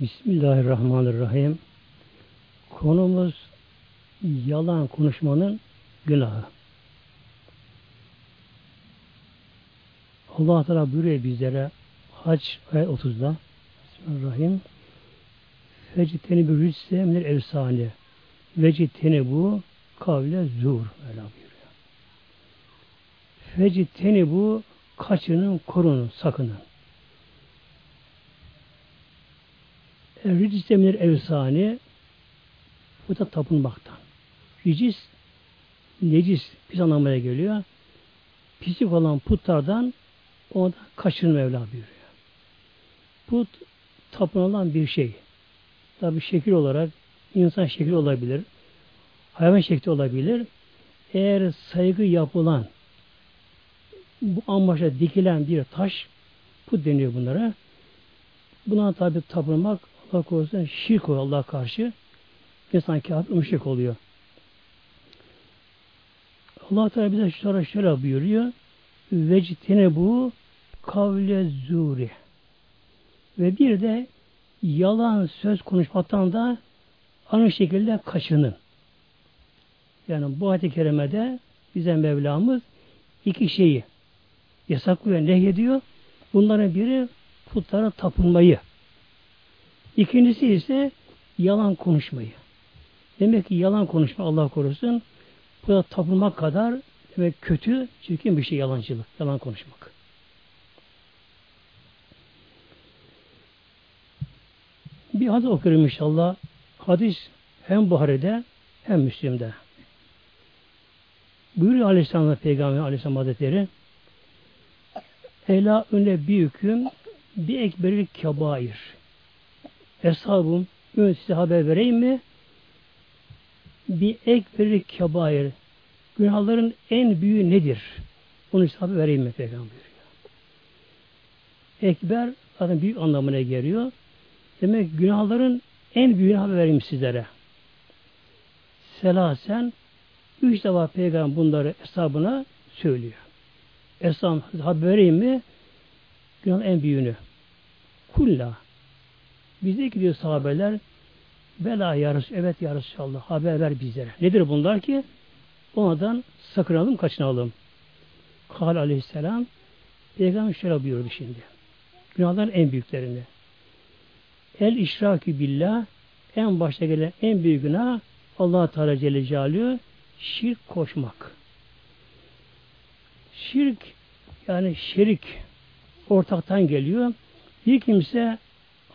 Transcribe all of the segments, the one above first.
Bismillahirrahmanirrahim. Konumuz yalan konuşmanın günahı. Allah Teala buyuruyor bizlere Hac ayet 30'da Bismillahirrahmanirrahim. Feciteni bir rüsse minel efsane. Veciteni bu kavle zur. Öyle buyuruyor. Feciteni bu kaçının korunun sakının. Ricis eminir efsane bu da tapınmaktan. Ricis necis pis anlamaya geliyor. Pislik olan putlardan ona kaçın Mevla buyuruyor. Put tapınılan bir şey. Tabi şekil olarak insan şekli olabilir. Hayvan şekli olabilir. Eğer saygı yapılan bu amaçla dikilen bir taş put deniyor bunlara. Buna tabi tapınmak Allah korusun şirk oluyor Allah karşı. İnsan kafir müşrik oluyor. Allah Teala bize şöyle şöyle buyuruyor. Vectine bu kavle zuri. Ve bir de yalan söz konuşmaktan da aynı şekilde kaçının. Yani bu ayet-i kerimede bize Mevlamız iki şeyi yasaklıyor, nehyediyor. Bunların biri putlara tapınmayı. İkincisi ise yalan konuşmayı. Demek ki yalan konuşma Allah korusun bu da tapınmak kadar demek kötü, çirkin bir şey yalancılık, yalan konuşmak. Bir hadis okuyorum inşallah. Hadis hem Buhari'de hem Müslim'de. Buyuruyor Aleyhisselam Peygamber Aleyhisselam Hazretleri Ela öne bir hüküm bir ekberi kebair. Eshabım ümmet size haber vereyim mi? Bir ekberi kebair. Günahların en büyüğü nedir? Onu size haber vereyim mi Peygamber. Ekber zaten büyük anlamına geliyor. Demek günahların en büyüğünü haber vereyim sizlere. Selasen üç defa peygamber bunları hesabına söylüyor. Esam haber vereyim mi? Günahın en büyüğünü. Kulla. Bize gidiyor sahabeler Bela yarış, evet yarış Allah haber ver bizlere. Nedir bunlar ki? Ondan sakınalım, kaçınalım. Kal aleyhisselam Peygamber şöyle buyurdu şimdi. Günahların en büyüklerini. El işrakü billah en başta gelen en büyük günah Allah Teala Celle Celaluhu şirk koşmak. Şirk yani şerik ortaktan geliyor. Bir kimse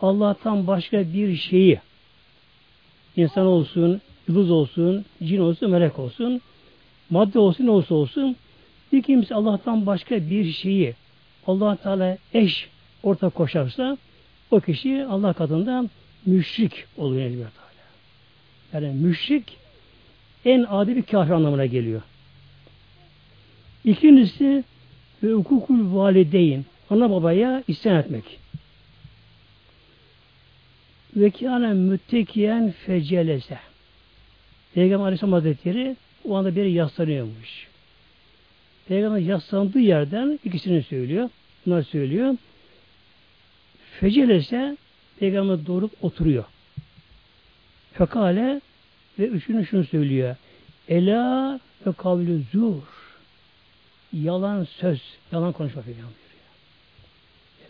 Allah'tan başka bir şeyi insan olsun, yıldız olsun, cin olsun, melek olsun, madde olsun, ne olsa olsun bir kimse Allah'tan başka bir şeyi allah Teala eş ortak koşarsa o kişi Allah katında müşrik oluyor Elbette Teala. Yani müşrik en adi bir kafir anlamına geliyor. İkincisi ve hukukul valideyn ana babaya isyan etmek. Ve kâne müttekiyen fecelese. Peygamber Aleyhisselam Hazretleri o anda biri yaslanıyormuş. Peygamber yaslandığı yerden ikisini söylüyor. Bunlar söylüyor. Fecelese Peygamber doğrup oturuyor. Fekale ve üçünü şunu söylüyor. Ela ve kavlü zur. Yalan söz, yalan konuşma Peygamber.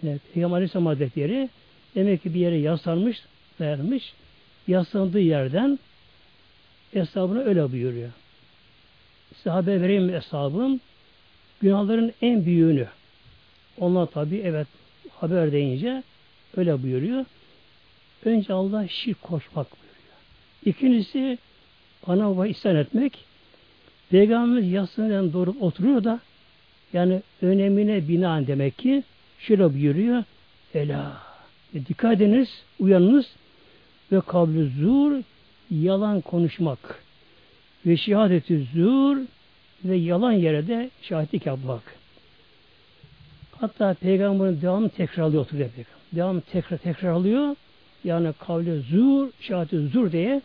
Yani Peygamber Aleyhisselam Hazretleri demek ki bir yere yaslanmış, dayanmış. Yaslandığı yerden hesabını öyle buyuruyor. Size haber vereyim hesabım? Günahların en büyüğünü. Onlar tabi evet haber deyince öyle buyuruyor. Önce Allah şirk koşmak buyuruyor. İkincisi ana baba isyan etmek. Peygamber yaslanırken doğru oturuyor da yani önemine binaen demek ki şöyle buyuruyor. Ela. E, dikkat ediniz, uyanınız ve kabli zur yalan konuşmak ve şehadeti zur ve yalan yere de şahitlik yapmak. Hatta peygamberin devamını tekrarlıyor oturuyor peygamber. Devamı tekrar tekrarlıyor. Yani kavle zur, şehadeti zur diye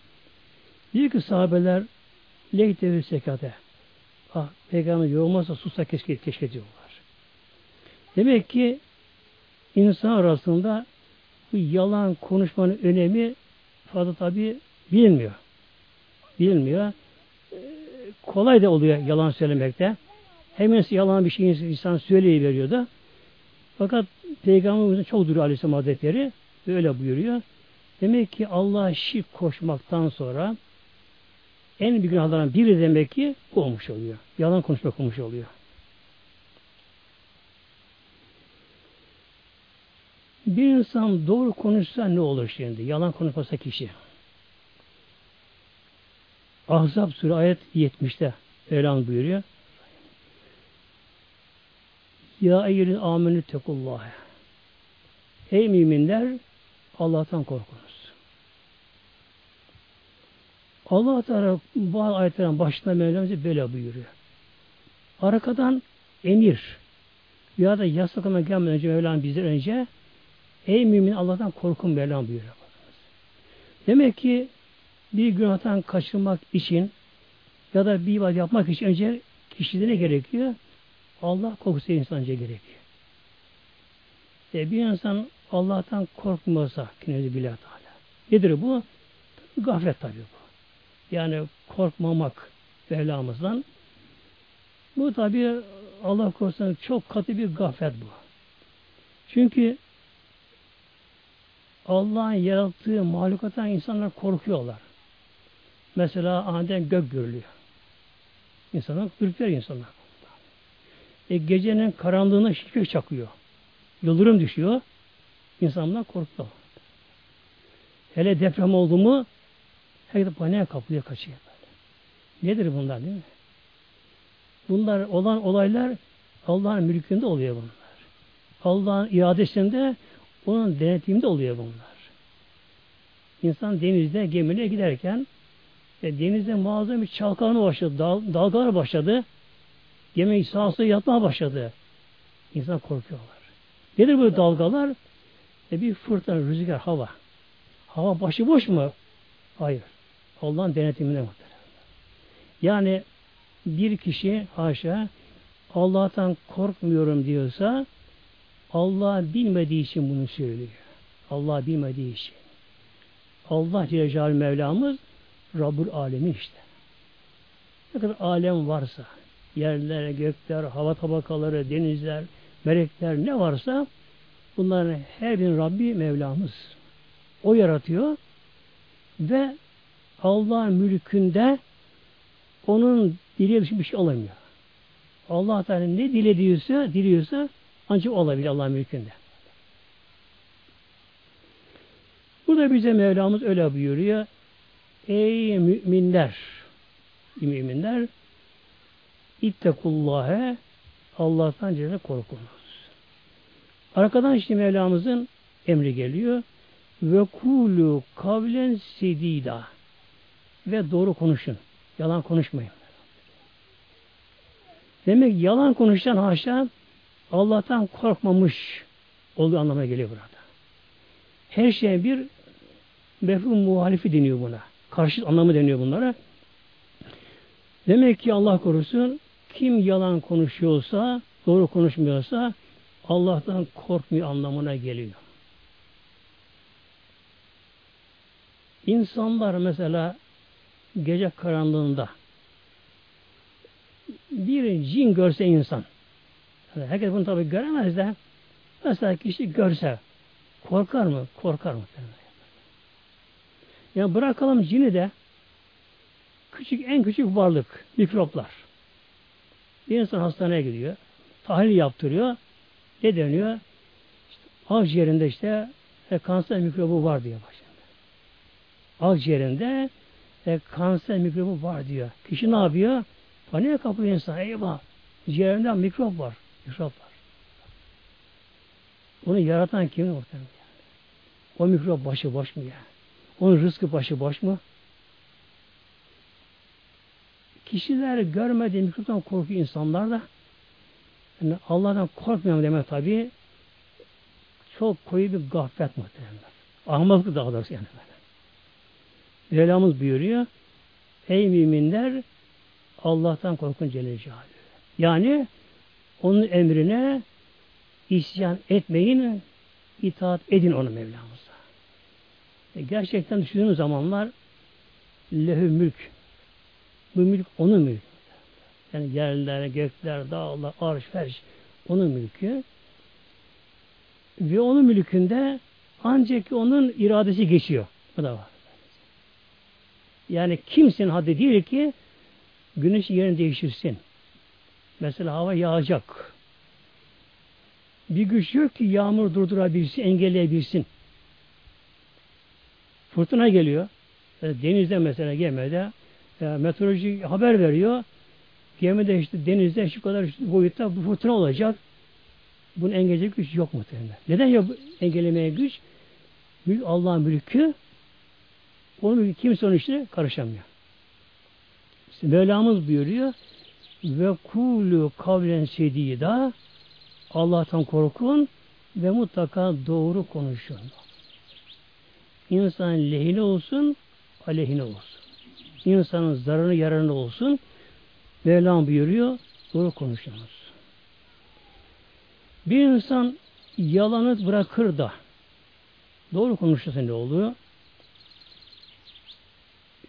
diyor ki sahabeler leyte ve sekate. Ah, peygamber yorulmazsa sussa keşke, keşke diyorlar. Demek ki insan arasında bu yalan konuşmanın önemi fazla tabi bilinmiyor. Bilinmiyor. Ee, kolay da oluyor yalan söylemekte. Hemen yalan bir şey insan söyleyiveriyor da. Fakat Peygamberimizin çok duruyor Aleyhisselam Hazretleri. Öyle buyuruyor. Demek ki Allah'a şirk koşmaktan sonra en büyük günahlardan biri demek ki olmuş oluyor. Yalan konuşmak olmuş oluyor. Bir insan doğru konuşsa ne olur şimdi? Yalan konuşmasa kişi. Ahzab Suresi ayet 70'te Mevlam buyuruyor. Ya eyyülün amenü tekullah. Ey müminler Allah'tan korkunuz. Allah Teala bu ayetlerin başında Mevlam böyle buyuruyor. Arkadan emir ya da yasaklama gelmeden önce Mevlam bizden önce Ey mümin Allah'tan korkun Mevlam buyuruyor. Demek ki bir günahtan kaçırmak için ya da bir ibadet yapmak için önce kişide ne gerekiyor? Allah korkusu insan önce gerekiyor. E bir insan Allah'tan korkmuyorsa kendisi bile Teala. Nedir bu? Gaflet tabi bu. Yani korkmamak Mevlamızdan. Bu tabi Allah korusun çok katı bir gaflet bu. Çünkü Allah'ın yarattığı mahlukatan insanlar korkuyorlar. Mesela aniden gök görülüyor. İnsanlar ürper insanlar. E, gecenin karanlığına şifre çakıyor. Yıldırım düşüyor. İnsanlar korkuyor. Hele deprem oldu mu herkes paniğe kapılıyor, kaçıyor. Nedir bunlar değil mi? Bunlar olan olaylar Allah'ın mülkünde oluyor bunlar. Allah'ın iadesinde onun denetiminde oluyor bunlar. İnsan denizde gemiyle giderken e, denizde muazzam bir çalkalama başladı. Dal, dalgalar başladı. Gemi sağa sola yatmaya başladı. İnsan korkuyorlar. Nedir bu dalgalar? E bir fırtına, rüzgar, hava. Hava başıboş mu? Hayır. Allah'ın denetiminde muhtemelen. Yani bir kişi haşa Allah'tan korkmuyorum diyorsa Allah bilmediği için bunu söylüyor. Allah bilmediği için. Allah Celle Mevlamız Rabbul Alemi işte. Ne kadar alem varsa yerler, gökler, hava tabakaları, denizler, melekler ne varsa bunların her birinin Rabbi Mevlamız. O yaratıyor ve Allah'ın mülkünde onun diliye bir şey olamıyor. Allah Teala ne dilediyorsa, diliyorsa ancak olabilir Allah'ın mülkünde. Burada bize Mevlamız öyle buyuruyor. Ey müminler müminler İttekullâhe Allah'tan Celle korkunuz. Arkadan işte Mevlamızın emri geliyor. Ve kulu kavlen sedida ve doğru konuşun. Yalan konuşmayın. Demek yalan konuşan haşa Allah'tan korkmamış olduğu anlamına geliyor burada. Her şey bir mefhum muhalifi deniyor buna. Karşıt anlamı deniyor bunlara. Demek ki Allah korusun kim yalan konuşuyorsa, doğru konuşmuyorsa Allah'tan korkmuyor anlamına geliyor. İnsanlar mesela gece karanlığında bir cin görse insan herkes bunu tabi göremez de mesela kişi görse korkar mı? Korkar mı? Yani bırakalım cini de küçük en küçük varlık mikroplar. Bir insan hastaneye gidiyor. Tahlil yaptırıyor. Ne deniyor? İşte akciğerinde işte e, kanser mikrobu var diyor başında. Akciğerinde e, kanser mikrobu var diyor. Kişi ne yapıyor? Paniğe kapıyor insan. Eyvah! Ciğerinden mikrop var. Mikrop var. Onu yaratan kim muhtemelen? O mikrop başı boş mu ya? Onun rızkı başı boş mu? Kişiler görmediği mikroptan korkuyor insanlar da yani Allah'tan korkmuyorum demek tabi çok koyu bir gaflet muhtemelen. Ahmaklık daha doğrusu yani. Mevlamız buyuruyor Ey müminler Allah'tan korkun Celle Celaluhu. Yani onun emrine isyan etmeyin itaat edin onu Mevlamıza. E gerçekten düşündüğünüz zamanlar lehü mülk. Bu mülk onun mülkü. Yani yerler, gökler, dağlar, arş, ferş onun mülkü. Ve onun mülkünde ancak onun iradesi geçiyor. Bu da var. Yani kimsenin haddi değil ki güneş yerini değiştirsin. Mesela hava yağacak. Bir güç yok ki yağmur durdurabilsin, engelleyebilsin. Fırtına geliyor. Denizde mesela gemide e, meteoroloji haber veriyor. Gemide işte denizde şu kadar boyutta bu fırtına olacak. Bunun engelleyecek güç yok muhtemelen. Neden yok engellemeye güç? Allah'ın mülkü. Onun kimse onun işine karışamıyor. İşte Mevlamız buyuruyor ve kulu kavlen sedida Allah'tan korkun ve mutlaka doğru konuşun. İnsan lehine olsun, aleyhine olsun. İnsanın zararını yararını olsun. Mevlam buyuruyor, doğru konuşunuz. Bir insan yalanı bırakır da doğru konuşursa ne oluyor?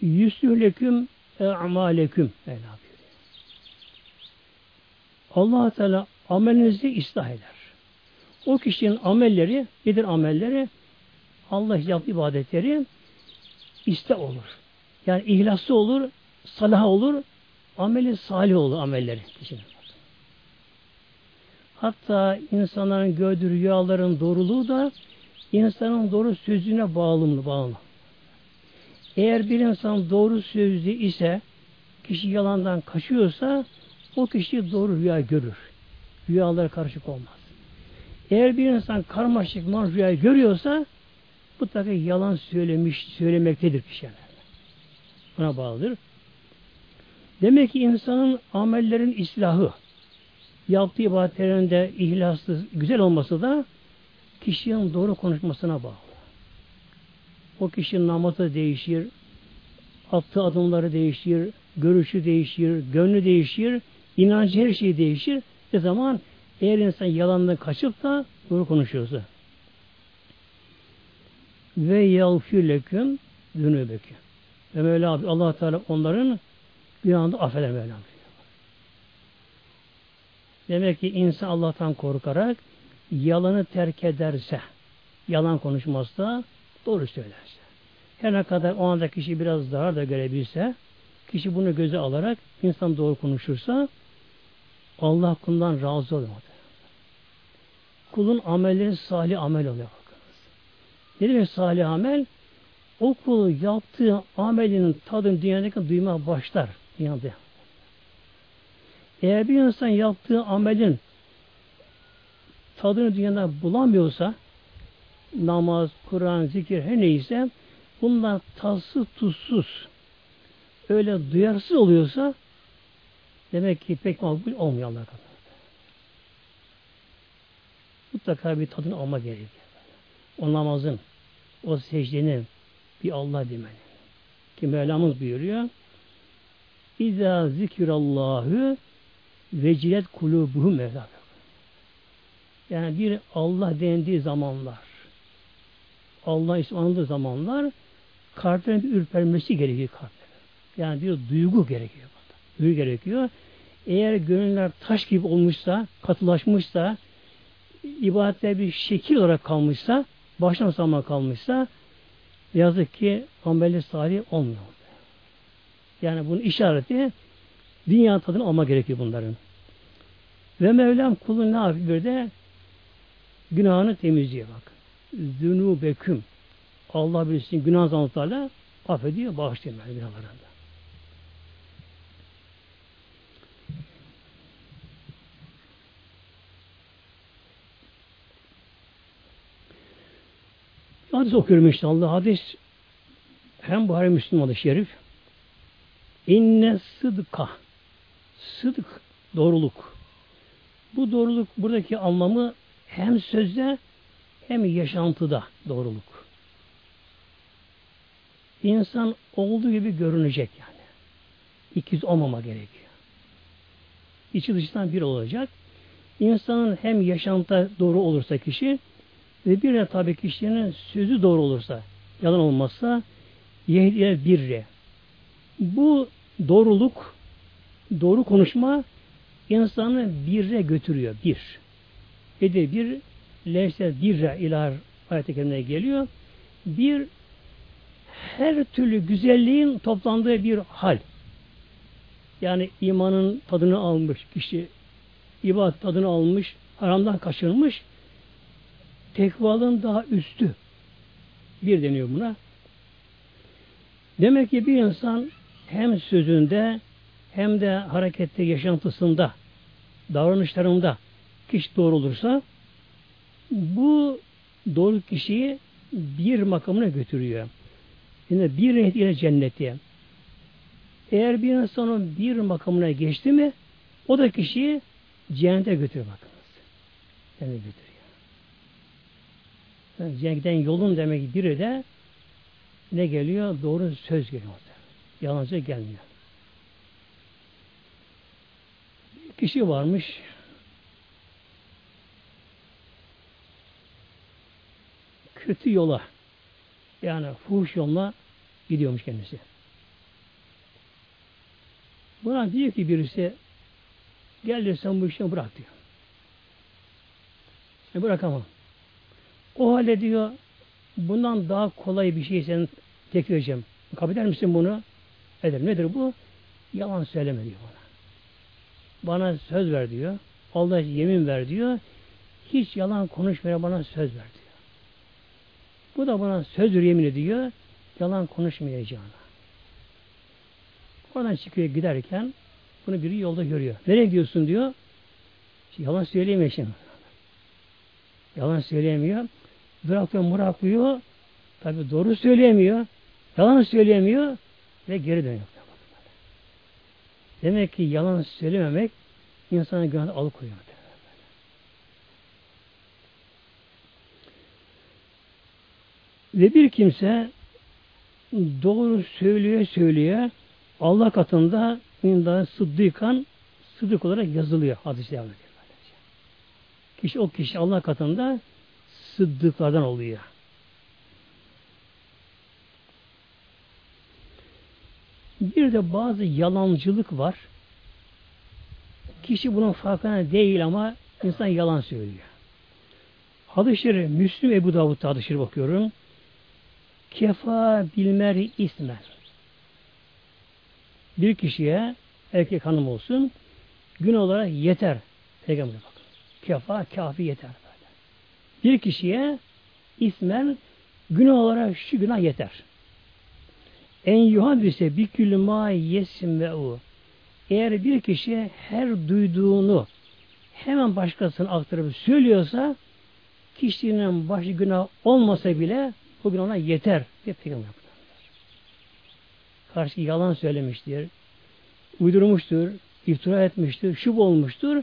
Yüslühleküm e'maleküm Mevla allah Teala amelinizi ıslah eder. O kişinin amelleri, nedir amelleri? Allah yaptığı ibadetleri iste olur. Yani ihlaslı olur, salah olur, ameli salih olur amelleri kişinin. Hatta insanların gördüğü rüyaların doğruluğu da insanın doğru sözüne bağlı bağlı. Eğer bir insan doğru sözlü ise, kişi yalandan kaçıyorsa, o kişi doğru rüya görür. Rüyalar karışık olmaz. Eğer bir insan karmaşık man rüya görüyorsa, tabi yalan söylemiş, söylemektedir kişi. Buna bağlıdır. Demek ki insanın amellerin islahı, yaptığı ibadetlerinde ihlaslı, güzel olması da kişinin doğru konuşmasına bağlı. O kişinin namazı değişir, attığı adımları değişir, görüşü değişir, gönlü değişir, inancı her şey değişir. Ne zaman eğer insan yalandan kaçıp da doğru konuşuyorsa. Ve yağfir leküm dünübeküm. Ve Mevla allah Teala onların anda affeder Mevla. Demek ki insan Allah'tan korkarak yalanı terk ederse, yalan konuşmazsa, doğru söylerse. Her ne kadar o anda kişi biraz zarar da görebilse, kişi bunu göze alarak insan doğru konuşursa, Allah kulundan razı oluyor. Kulun amelleri salih amel oluyor. Bakınız. Ne demek salih amel? O kulu yaptığı amelinin tadını dünyadaki duymaya başlar. Dünyada. Eğer bir insan yaptığı amelin tadını dünyada bulamıyorsa namaz, Kur'an, zikir her neyse bundan tatsız tuzsuz öyle duyarsız oluyorsa demek ki pek makbul olmuyor Allah kadar. Mutlaka bir tadını alma gerekiyor. O namazın, o secdenin bir Allah demeli. Ki Mevlamız buyuruyor İzâ zikirallahü vecilet kulubuhum Mevla. Yani bir Allah dendiği zamanlar Allah ismi anıldığı zamanlar kalplerin bir ürpermesi gerekiyor kalplerin. Yani bir duygu gerekiyor. Duygu gerekiyor. Eğer gönüller taş gibi olmuşsa, katılaşmışsa, ibadette bir şekil olarak kalmışsa, baştan sona kalmışsa, yazık ki ameli salih olmuyor. Yani bunun işareti dünya tadını alma gerekiyor bunların. Ve Mevlam kulun ne yapıyor bir de günahını temizliyor bak. Zünubeküm. Allah bilsin günah zanlıklarla affediyor, bağışlıyor günahlarında. Hadis okuyorum inşallah. Hadis hem Buhari Müslüm adı şerif. İnne sıdka. Sıdık doğruluk. Bu doğruluk buradaki anlamı hem sözde hem yaşantıda doğruluk. İnsan olduğu gibi görünecek yani. İkiz olmama gerekiyor. İçi dışından bir olacak. İnsanın hem yaşantı doğru olursa kişi Ve bir de tabii kişinin sözü doğru olursa, yalan olmazsa yehdiye birre. Bu doğruluk, doğru konuşma insanı birre götürüyor. Bir. Ede bir, leyse birre ilar ayet-i geliyor. Bir, her türlü güzelliğin toplandığı bir hal. Yani imanın tadını almış kişi, ibadet tadını almış, haramdan kaçırmış, tekvalın daha üstü. Bir deniyor buna. Demek ki bir insan hem sözünde hem de harekette, yaşantısında, davranışlarında kişi doğru olursa bu doğru kişiyi bir makamına götürüyor. Yine bir ile cenneti. Eğer bir insanın bir makamına geçti mi o da kişiyi cennete götürüyor bakınız. Cennete götürüyor. Yani cennetten yolun demek biri de ne geliyor? Doğru söz geliyor. Yalancı gelmiyor. Bir kişi varmış kötü yola yani fuhuş yoluna gidiyormuş kendisi. Buna diyor ki birisi gel diyor sen bu işini bırak diyor. E bırakamam. O halde diyor bundan daha kolay bir şey senin teklif edeceğim. Kabul eder misin bunu? Eder. Nedir bu? Yalan söyleme diyor bana. Bana söz ver diyor. Allah yemin ver diyor. Hiç yalan konuşmaya bana söz ver diyor. Bu da bana söz yemin ediyor. Yalan konuşmayacağına. Oradan çıkıyor giderken bunu biri yolda görüyor. Nereye gidiyorsun diyor. Yalan söyleyemiyor şimdi. Yalan söyleyemiyor. Bırakıyor, bırakıyor. Tabi doğru söyleyemiyor. Yalan söyleyemiyor ve geri dönüyor. Demek ki yalan söylememek insanı günahı alıkoyuyor. Ve bir kimse doğru söylüyor söylüyor Allah katında inda sıddıkan sıddık olarak yazılıyor hadis-i Kişi o kişi Allah katında sıddıklardan oluyor. Bir de bazı yalancılık var. Kişi bunun farkına değil ama insan yalan söylüyor. Hadis-i Müslüm Ebu Davud'da hadis bakıyorum. Kefa bilmer ismen. Bir kişiye erkek hanım olsun gün olarak yeter. Peygamber bak. Kefa kafi yeter. Bir kişiye ismen gün olarak şu günah yeter. En yuhadise bir külü ma yesim Eğer bir kişi her duyduğunu hemen başkasına aktarıp söylüyorsa kişinin başı günah olmasa bile bugün ona yeter diye peygamber. Karşı yalan söylemiştir, uydurmuştur, iftira etmiştir, şub olmuştur.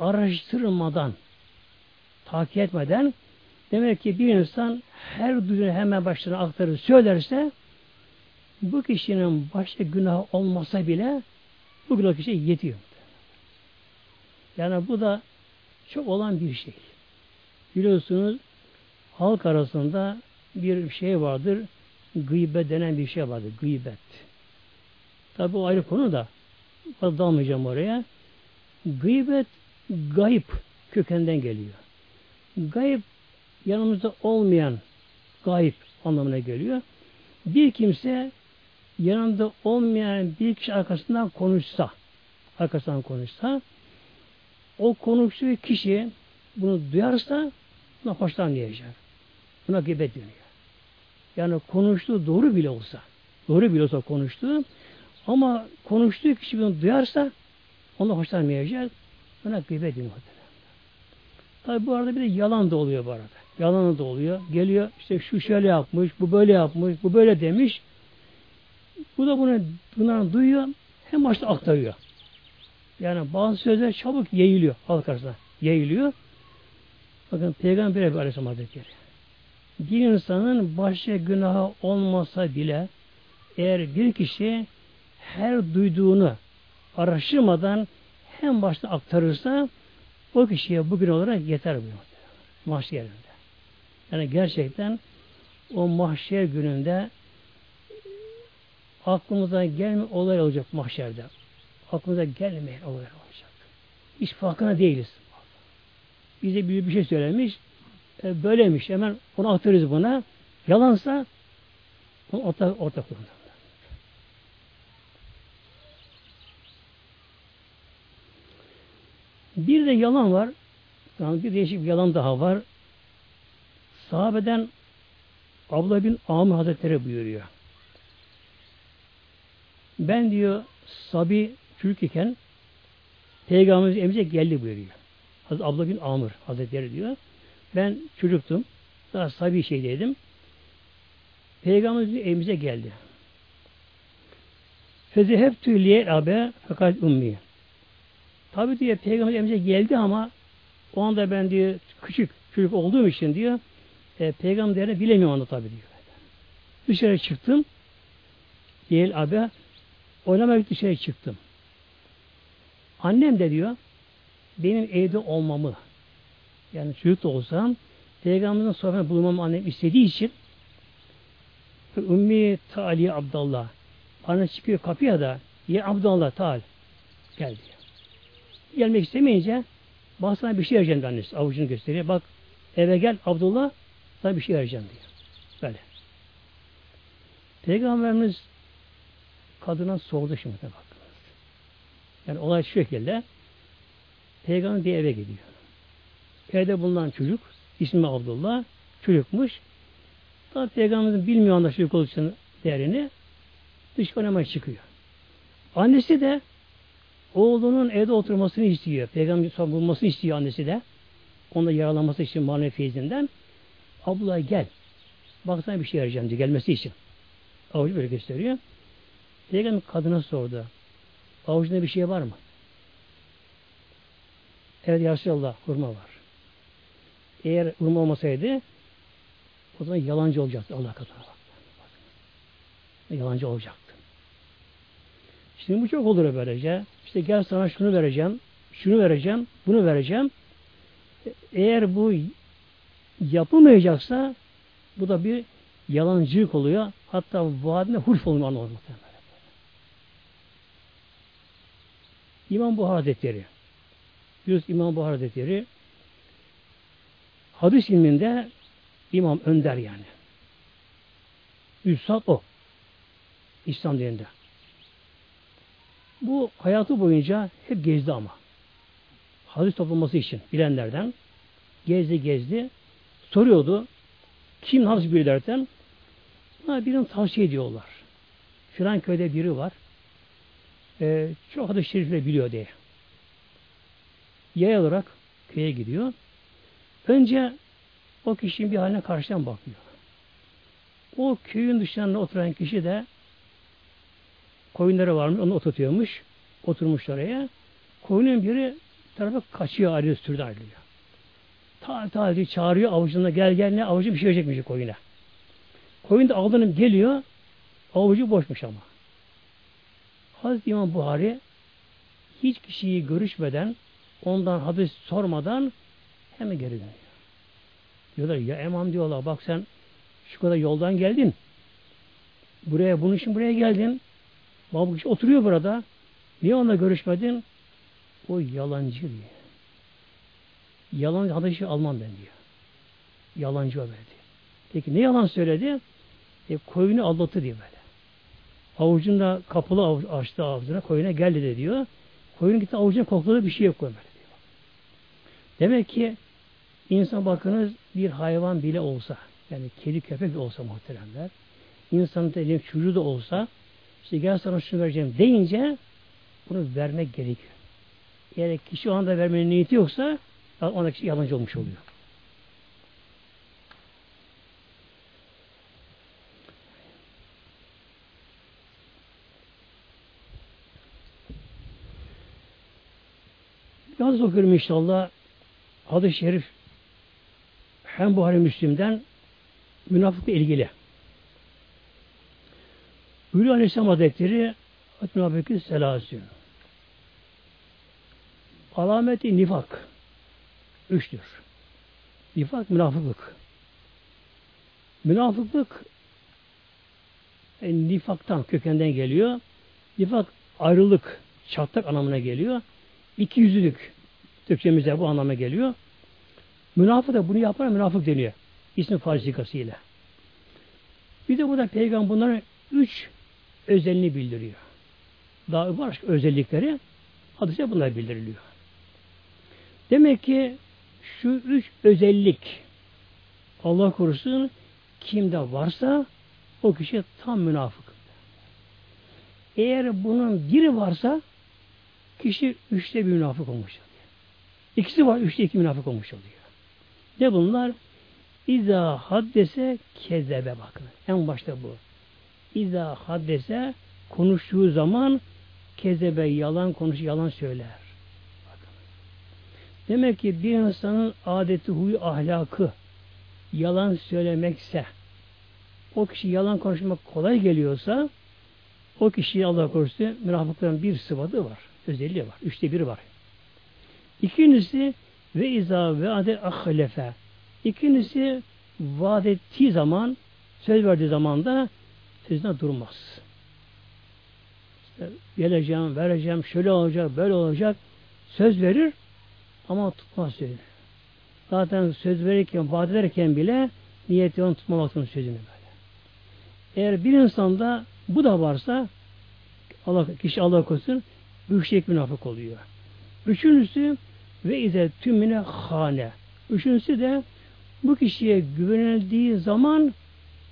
Araştırmadan, takip etmeden demek ki bir insan her duyduğunu hemen başlarına aktarır söylerse bu kişinin başta günah olmasa bile bu günah kişiye yetiyor. Yani bu da çok olan bir şey. Biliyorsunuz halk arasında bir şey vardır. Gıybet denen bir şey vardır. Gıybet. Tabi o ayrı konu da fazla dalmayacağım oraya. Gıybet gayip kökenden geliyor. Gayip yanımızda olmayan gayip anlamına geliyor. Bir kimse yanında olmayan bir kişi arkasından konuşsa arkasından konuşsa o konuştuğu kişi bunu duyarsa buna hoşlanmayacak. Buna gıybet deniyor. Yani konuştuğu doğru bile olsa, doğru bile olsa konuştuğu ama konuştuğu kişi bunu duyarsa ona hoşlanmayacak. Buna gıybet deniyor. Tabi bu arada bir de yalan da oluyor bu arada. Yalan da oluyor. Geliyor işte şu şöyle yapmış, bu böyle yapmış, bu böyle demiş. Bu da bunu bunları duyuyor, hem başta aktarıyor. Yani bazı sözler çabuk yayılıyor halk arasında. Yayılıyor. Bakın Peygamber Aleyhisselam Hazretleri bir insanın başka günahı olmasa bile eğer bir kişi her duyduğunu araştırmadan hem başta aktarırsa o kişiye bugün olarak yeter bu mahşer yerinde. Yani gerçekten o mahşer gününde aklımıza gelme olay olacak mahşerde. Aklımıza gelmeyen olay olacak. Hiç farkına değiliz. Bize büyük bir şey söylemiş. E, böylemiş. Hemen onu atırız buna. Yalansa onu ortak, ortak durumda. Bir de yalan var. Yani bir değişik bir yalan daha var. Sahabeden Abla bin Amr Hazretleri buyuruyor. Ben diyor Sabi çocuk iken Peygamberimiz emecek geldi buyuruyor. Hazreti Abla bin Amr Hazretleri diyor. Ben çocuktum. Daha Sabi şeydeydim. Peygamberimiz evimize geldi. hep liye abe fakat ummi. Tabi diyor Peygamber evimize geldi ama o anda ben diyor küçük çocuk olduğum için diyor e, peygamberini bilemiyorum onu tabi diyor. Dışarı çıktım. Değil abi oynamak dışarı çıktım. Annem de diyor benim evde olmamı yani çocuk da olsam Peygamberin sohbetine bulunmamı annem istediği için Ümmi Tali Abdallah anne çıkıyor kapıya da ya Abdallah Tal gel diyor. Gelmek istemeyince bak sana bir şey vereceğim annesi avucunu gösteriyor. Bak eve gel Abdullah sana bir şey vereceğim diyor. Böyle. Peygamberimiz kadına sordu şimdi bakınız. Yani olay şu şekilde Peygamber bir eve gidiyor. Evde bulunan çocuk ismi Abdullah çocukmuş. Tabi Peygamberimizin bilmiyor anda çocuk olduğu değerini dış oynamaya çıkıyor. Annesi de oğlunun evde oturmasını istiyor. Peygamber bulmasını istiyor annesi de. Onda yaralanması için manevi feyzinden. Abla gel. Baksana bir şey arayacağım diye gelmesi için. Avucu böyle gösteriyor. Peygamber kadına sordu. Avucunda bir şey var mı? Evet ya Resulallah hurma var. Eğer hurma olmasaydı o zaman yalancı olacaktı Allah katına. Yalancı olacaktı. Şimdi bu çok olur böylece. İşte gel sana şunu vereceğim, şunu vereceğim, bunu vereceğim. Eğer bu yapılmayacaksa bu da bir yalancılık oluyor. Hatta vaadine hulf oluyor anlamı İmam Buhar Hazretleri Yunus İmam Buhar Hazretleri hadis ilminde İmam Önder yani. Üstad o. İslam dininde. Bu hayatı boyunca hep gezdi ama. Hadis toplaması için bilenlerden gezdi gezdi. Soruyordu. Kim hadis biliyor derken birini tavsiye ediyorlar. Filan köyde biri var. Ee, çok hadis şerifle biliyor diye. Yay olarak köye gidiyor. Önce o kişinin bir haline karşıdan bakıyor. O köyün dışlarında oturan kişi de koyunları varmış, onu oturtuyormuş. Oturmuş oraya. Koyunun biri tarafa kaçıyor, ayrılıyor, sürüden ayrılıyor. Ta ta diye çağırıyor avucuna gel gel ne avucu bir şey verecekmiş koyuna. Koyun da aldığını geliyor, avucu boşmuş ama. Hazreti İmam Buhari hiç kişiyi görüşmeden, ondan hadis sormadan hemen geri dönüyor. Diyorlar ya imam diyorlar bak sen şu kadar yoldan geldin. Buraya bunun için buraya geldin. Bak bu kişi oturuyor burada. Niye onunla görüşmedin? O yalancı diyor. Yalan hadisi almam ben diyor. Yalancı o böyle Peki ne yalan söyledi? E, koyunu aldattı diyor böyle. Avucunda kapalı avuç, açtı ağzına koyuna geldi de diyor. Koyun gitti avucuna kokladığı bir şey yok böyle diyor. Demek ki insan bakınız bir hayvan bile olsa yani kedi köpek olsa muhteremler insanın da çocuğu da olsa işte gel sana şunu vereceğim deyince bunu vermek gerekiyor. Eğer kişi o anda vermenin niyeti yoksa ona kişi yalancı olmuş oluyor. Yalnız okuyorum inşallah hadis-i şerif hem Buhari Müslim'den münafıkla ilgili. Hülya Aleyhisselam Hazretleri Münafıkı selasyon. Alameti nifak. Üçtür. Nifak münafıklık. Münafıklık e, nifaktan, kökenden geliyor. Nifak ayrılık, çatlak anlamına geliyor. İki yüzlülük Türkçemizde bu anlama geliyor. Münafık da bunu yapan münafık deniyor. İsmi farsikasıyla. Bir de burada peygamber bunların üç özelliğini bildiriyor. Daha başka özellikleri hadise bunlar bildiriliyor. Demek ki şu üç özellik Allah korusun kimde varsa o kişi tam münafık. Eğer bunun biri varsa kişi üçte bir münafık olmuş oluyor. İkisi var, üçte iki münafık olmuş oluyor. Ne bunlar? İza haddese kezebe bakın. En başta bu. İza haddese konuştuğu zaman kezebe yalan konuş, yalan söyler. Demek ki bir insanın adeti, huyu, ahlakı yalan söylemekse o kişi yalan konuşmak kolay geliyorsa o kişiye Allah korusun münafıkların bir sıfatı var. Özelliği var. Üçte biri var. İkincisi ve izâ ve ade ahlefe. İkincisi vaat ettiği zaman söz verdiği zaman da sözüne durmaz. İşte geleceğim, vereceğim, şöyle olacak, böyle olacak. Söz verir ama tutmaz sözünü. Zaten söz verirken, vaat ederken bile niyeti onu tutmamasının sözünü böyle. Eğer bir insanda bu da varsa Allah kişi Allah korusun büyük münafık oluyor. Üçüncüsü ve ize tümüne hane. Üçüncüsü de bu kişiye güvenildiği zaman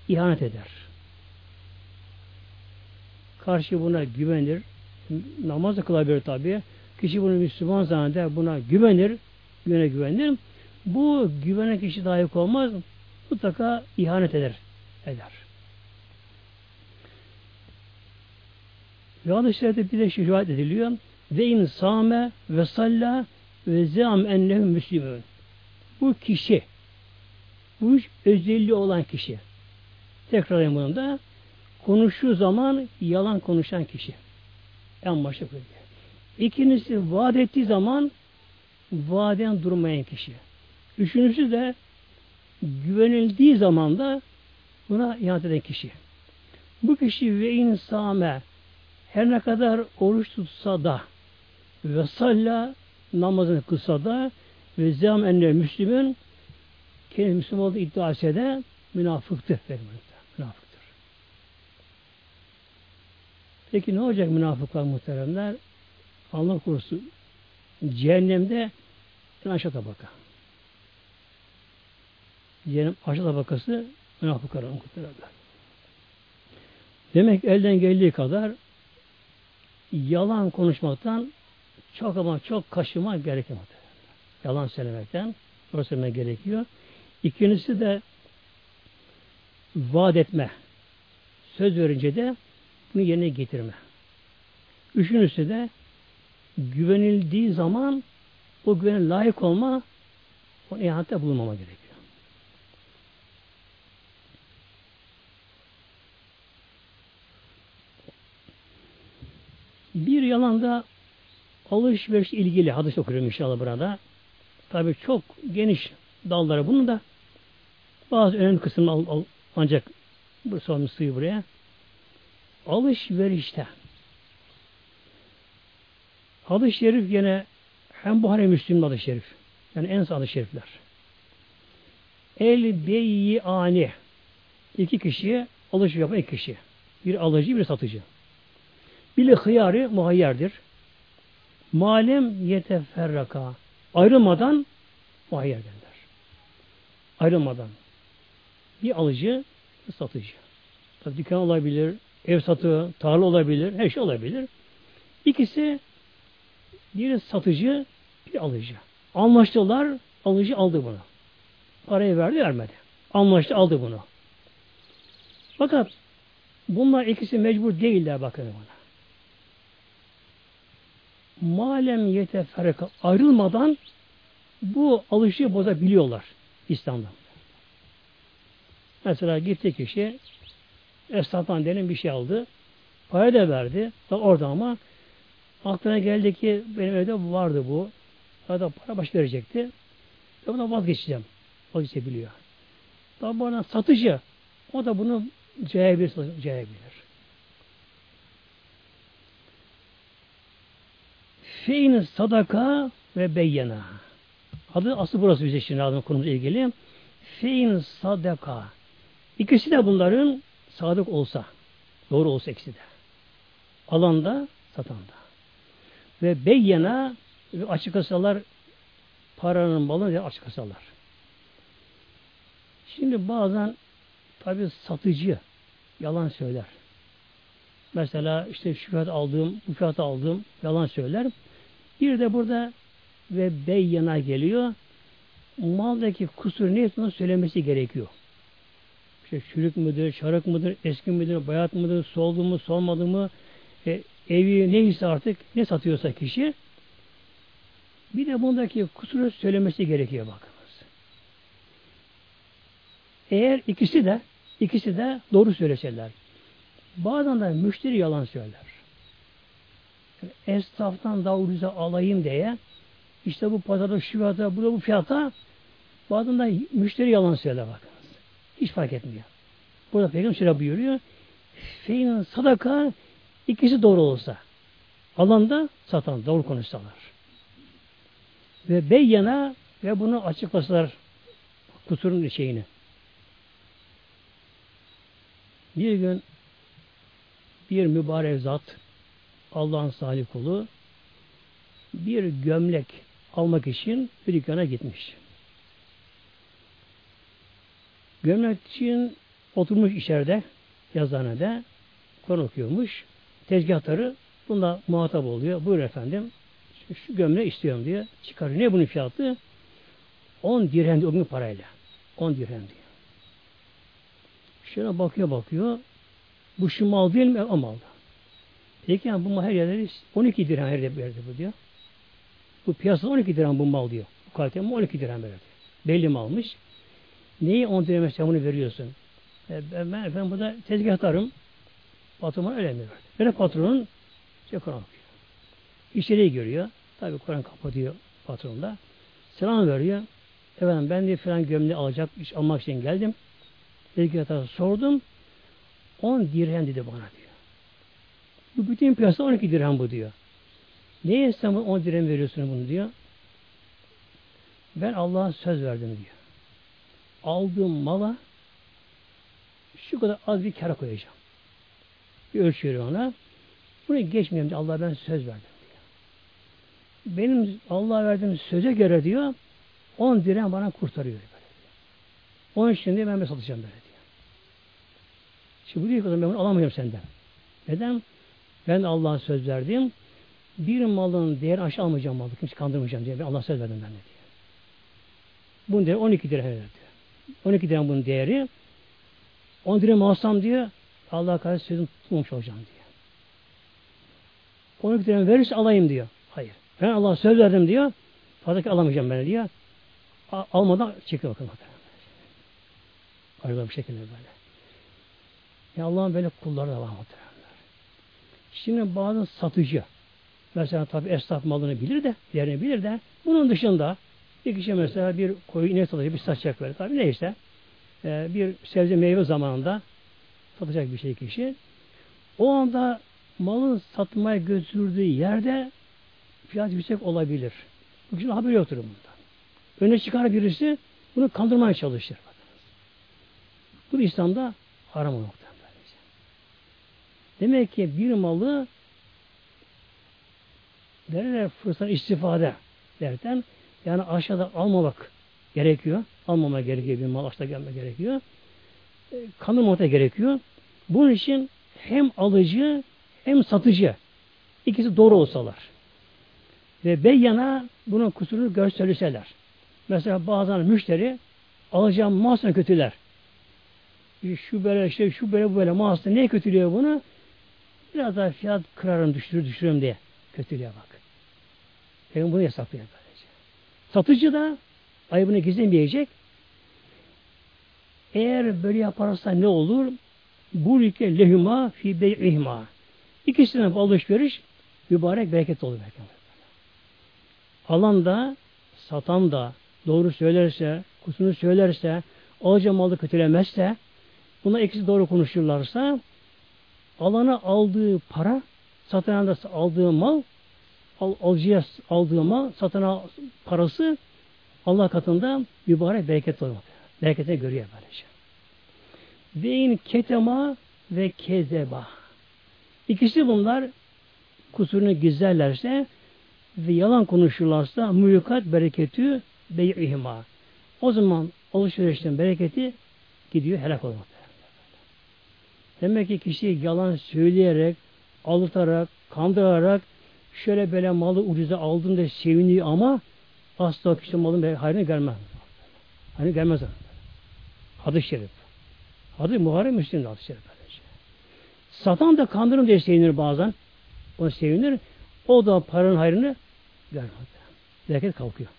ihanet eder. Karşı buna güvenir. Namaz da kılabilir tabi. Kişi bunu Müslüman zanneder. Buna güvenir. Güvene güvenir. Bu güvene kişi layık olmaz. Mutlaka ihanet eder. Eder. Ve hadis-i bir de şu rivayet ediliyor. Ve insame ve salla ve zam ennehu müslümün. Bu kişi bu özelliği olan kişi. Tekrar bunu da konuştuğu zaman yalan konuşan kişi. En başta böyle. İkincisi vaat ettiği zaman vaaden durmayan kişi. Üçüncüsü de güvenildiği zaman da buna ihanet eden kişi. Bu kişi ve insame her ne kadar oruç tutsa da ve salla namazını kılsa da ve zam enne Müslümün kendi Müslüman olduğu iddia etse. Münafıktır. Peki ne olacak münafıklar muhteremler? Allah korusun. Cehennemde en aşağı tabaka. Cehennem aşağı tabakası münafıklar muhteremler. Demek elden geldiği kadar yalan konuşmaktan çok ama çok kaşıma gerekiyor. Yalan söylemekten doğru söylemek gerekiyor. İkincisi de vaat etme. Söz verince de bunu yerine getirme. Üçüncüsü de güvenildiği zaman o güvene layık olma o ihanette bulunmama gerekiyor. Bir yalan da alışveriş ilgili hadis okuyorum inşallah burada. Tabi çok geniş dalları bunun da bazı önemli kısmını al, al, ancak bu sormuş suyu buraya. Alışverişte hadis-i şerif yine hem Buhari Müslim'in adı şerif. Yani en adı şerifler. El beyyi ani iki kişiye alışveriş yapan iki kişi. Bir alıcı bir satıcı. Bili hıyarı muhayyerdir. Malem yeteferraka. Ayrılmadan muhayyer derler. Ayrılmadan. Bir alıcı, bir satıcı. Tabii dükkan olabilir, ev satı, tarla olabilir, her şey olabilir. İkisi bir satıcı, bir alıcı. Anlaştılar, alıcı aldı bunu. Parayı verdi, vermedi. Anlaştı, aldı bunu. Fakat bunlar ikisi mecbur değiller bakın buna malem yeteferreka ayrılmadan bu alışığı bozabiliyorlar İslam'da. Mesela gitti kişi esnaftan derin bir şey aldı. Para da verdi. Da orada ama aklına geldi ki benim evde vardı bu. Da para baş verecekti. Ben buna vazgeçeceğim. Vazgeçebiliyor. Daha bana satıcı O da bunu cayabilir. cayabilir. Feyn sadaka ve beyyena. Adı aslı burası bize şimdi adın konumuzla ilgili. Feyn sadaka. İkisi de bunların sadık olsa, doğru olsa ikisi de. Alanda, satanda. Ve beyyena ve açık asalar paranın malını diye açık asalar. Şimdi bazen tabi satıcı yalan söyler. Mesela işte şu fiyat aldığım, bu fiyat aldığım yalan söyler. Bir de burada ve beyyana geliyor. Maldaki kusur neyse onu söylemesi gerekiyor. İşte çürük müdür, şarık mıdır, eski midir, bayat mıdır, soldu mu, solmadı mı, e, evi neyse artık ne satıyorsa kişi bir de bundaki kusuru söylemesi gerekiyor bakınız. Eğer ikisi de ikisi de doğru söyleseler. Bazen de müşteri yalan söyler. Esnaftan daha ucuza alayım diye işte bu pazarda şu fiyata, burada bu fiyata bazen de müşteri yalan söyler bakınız. Hiç fark etmiyor. Burada Peygamber şöyle buyuruyor. Feyin sadaka ikisi doğru olsa. Alan da satan doğru konuşsalar. Ve beyyana ve bunu açıklasalar kusurun şeyini. Bir gün bir mübarek zat Allah'ın salih kulu bir gömlek almak için bir dükkana gitmiş. Gömlek için oturmuş içeride yazıhanede Kur'an okuyormuş. Tezgahtarı bunda muhatap oluyor. Buyur efendim şu, şu gömleği istiyorum diyor. Çıkarıyor. Ne bunun fiyatı? 10 dirhem o gün parayla. 10 dirhem diyor. Şöyle bakıyor bakıyor. Bu şu mal değil mi? O mal. Peki yani bu mal her yerde 12 dirhem her yerde verdi bu diyor. Bu piyasada 12 dirhem bu mal diyor. Bu kalite 12 dirhem verdi. Belli malmış. Neyi 10 dirhem sen bunu veriyorsun? E, ben, ben efendim burada tezgahtarım. Patron öyle mi? Böyle patronun şey Kur'an okuyor. İçeriye görüyor. Tabi Kur'an kapatıyor patronda. Selam veriyor. Efendim ben de falan gömleği alacak, iş almak için geldim. Tezgahtara sordum. 10 dirhem dedi bana diyor. Bu bütün piyasa 12 dirhem bu diyor. Neye sen 10 dirhem veriyorsun bunu diyor. Ben Allah'a söz verdim diyor. Aldığım mala şu kadar az bir kara koyacağım. Bir ölçüyor ona. Bunu geçmeyeyim diyor. Allah ben söz verdim diyor. Benim Allah'a verdiğim söze göre diyor 10 dirhem bana kurtarıyor. Böyle diyor. Onun için diye ben de satacağım böyle diyor. Şimdi bu diyor ki ben bunu alamayacağım senden. Neden? Ben Allah'a söz verdim. Bir malın değeri aşağı almayacağım malı. Kimse kandırmayacağım diye. Ben Allah'a söz verdim ben de diyor. Bunun değeri 12 dirhem diyor. 12 dirhem bunun değeri. 10 dirhem alsam diyor Allah karşı sözüm tutmamış olacağım diyor. 12 dirhem verirse alayım diyor. Hayır. Ben Allah'a söz verdim diyor. Fazla alamayacağım ben diyor. Almadan çekiyor bakın. Ayrıca bir şekilde böyle. Ya Allah'ın böyle kulları da var muhtemelen. Şimdi bazı satıcı mesela tabi esnaf malını bilir de yerini bilir de bunun dışında bir kişi mesela bir koyu inek satacak bir satacak böyle tabi neyse e, bir sebze meyve zamanında satacak bir şey kişi o anda malın satmaya götürdüğü yerde fiyat yüksek olabilir. Bu kişinin haberi yoktur bundan. Öne çıkar birisi bunu kandırmaya çalışır. Bu İslam'da haram olur. Demek ki bir malı derler fırsat istifade derken yani aşağıda almamak gerekiyor. Almama gerekiyor bir mal aşağıda gelme gerekiyor. E, kanırmamak da gerekiyor. Bunun için hem alıcı hem satıcı ikisi doğru olsalar ve beyyana bunun kusurunu gösterirseler. Mesela bazen müşteri alacağım mağazasını kötüler. Şu böyle işte şu böyle bu böyle mağazada ne kötülüyor bunu? Biraz daha fiyat kırarım, düşürür, düşürürüm diye kötülüğe bak. Peygamber bunu yasaklıyor. Satıcı da ayıbını gizlemeyecek. Eğer böyle yaparsa ne olur? Bu ülke lehuma fi bey'ihma. İkisinden alışveriş mübarek bereket olur. Alan da satan da doğru söylerse, kusunu söylerse, alacağı malı kötülemezse, buna ikisi doğru konuşurlarsa alana aldığı para satana aldığı mal al, alıcıya aldığı mal satana parası Allah katında mübarek bereket olur. Bereketini görüyor böylece. Ve in ketema ve kezeba. İkisi bunlar kusurunu gizlerlerse ve yalan konuşurlarsa mülkat bereketi bey'ihima. O zaman alışverişten bereketi gidiyor helak olmak. Demek ki kişi yalan söyleyerek, alıtarak, kandırarak şöyle böyle malı ucuza aldım da seviniyor ama asla kişi malın hayrını görmez. Hani gelmez. Hadis-i şerif. Adı Muharrem Müslim'de hadis-i şerif. Satan da kandırım diye sevinir bazen. O sevinir. O da paranın hayrını görmez. Bereket kalkıyor.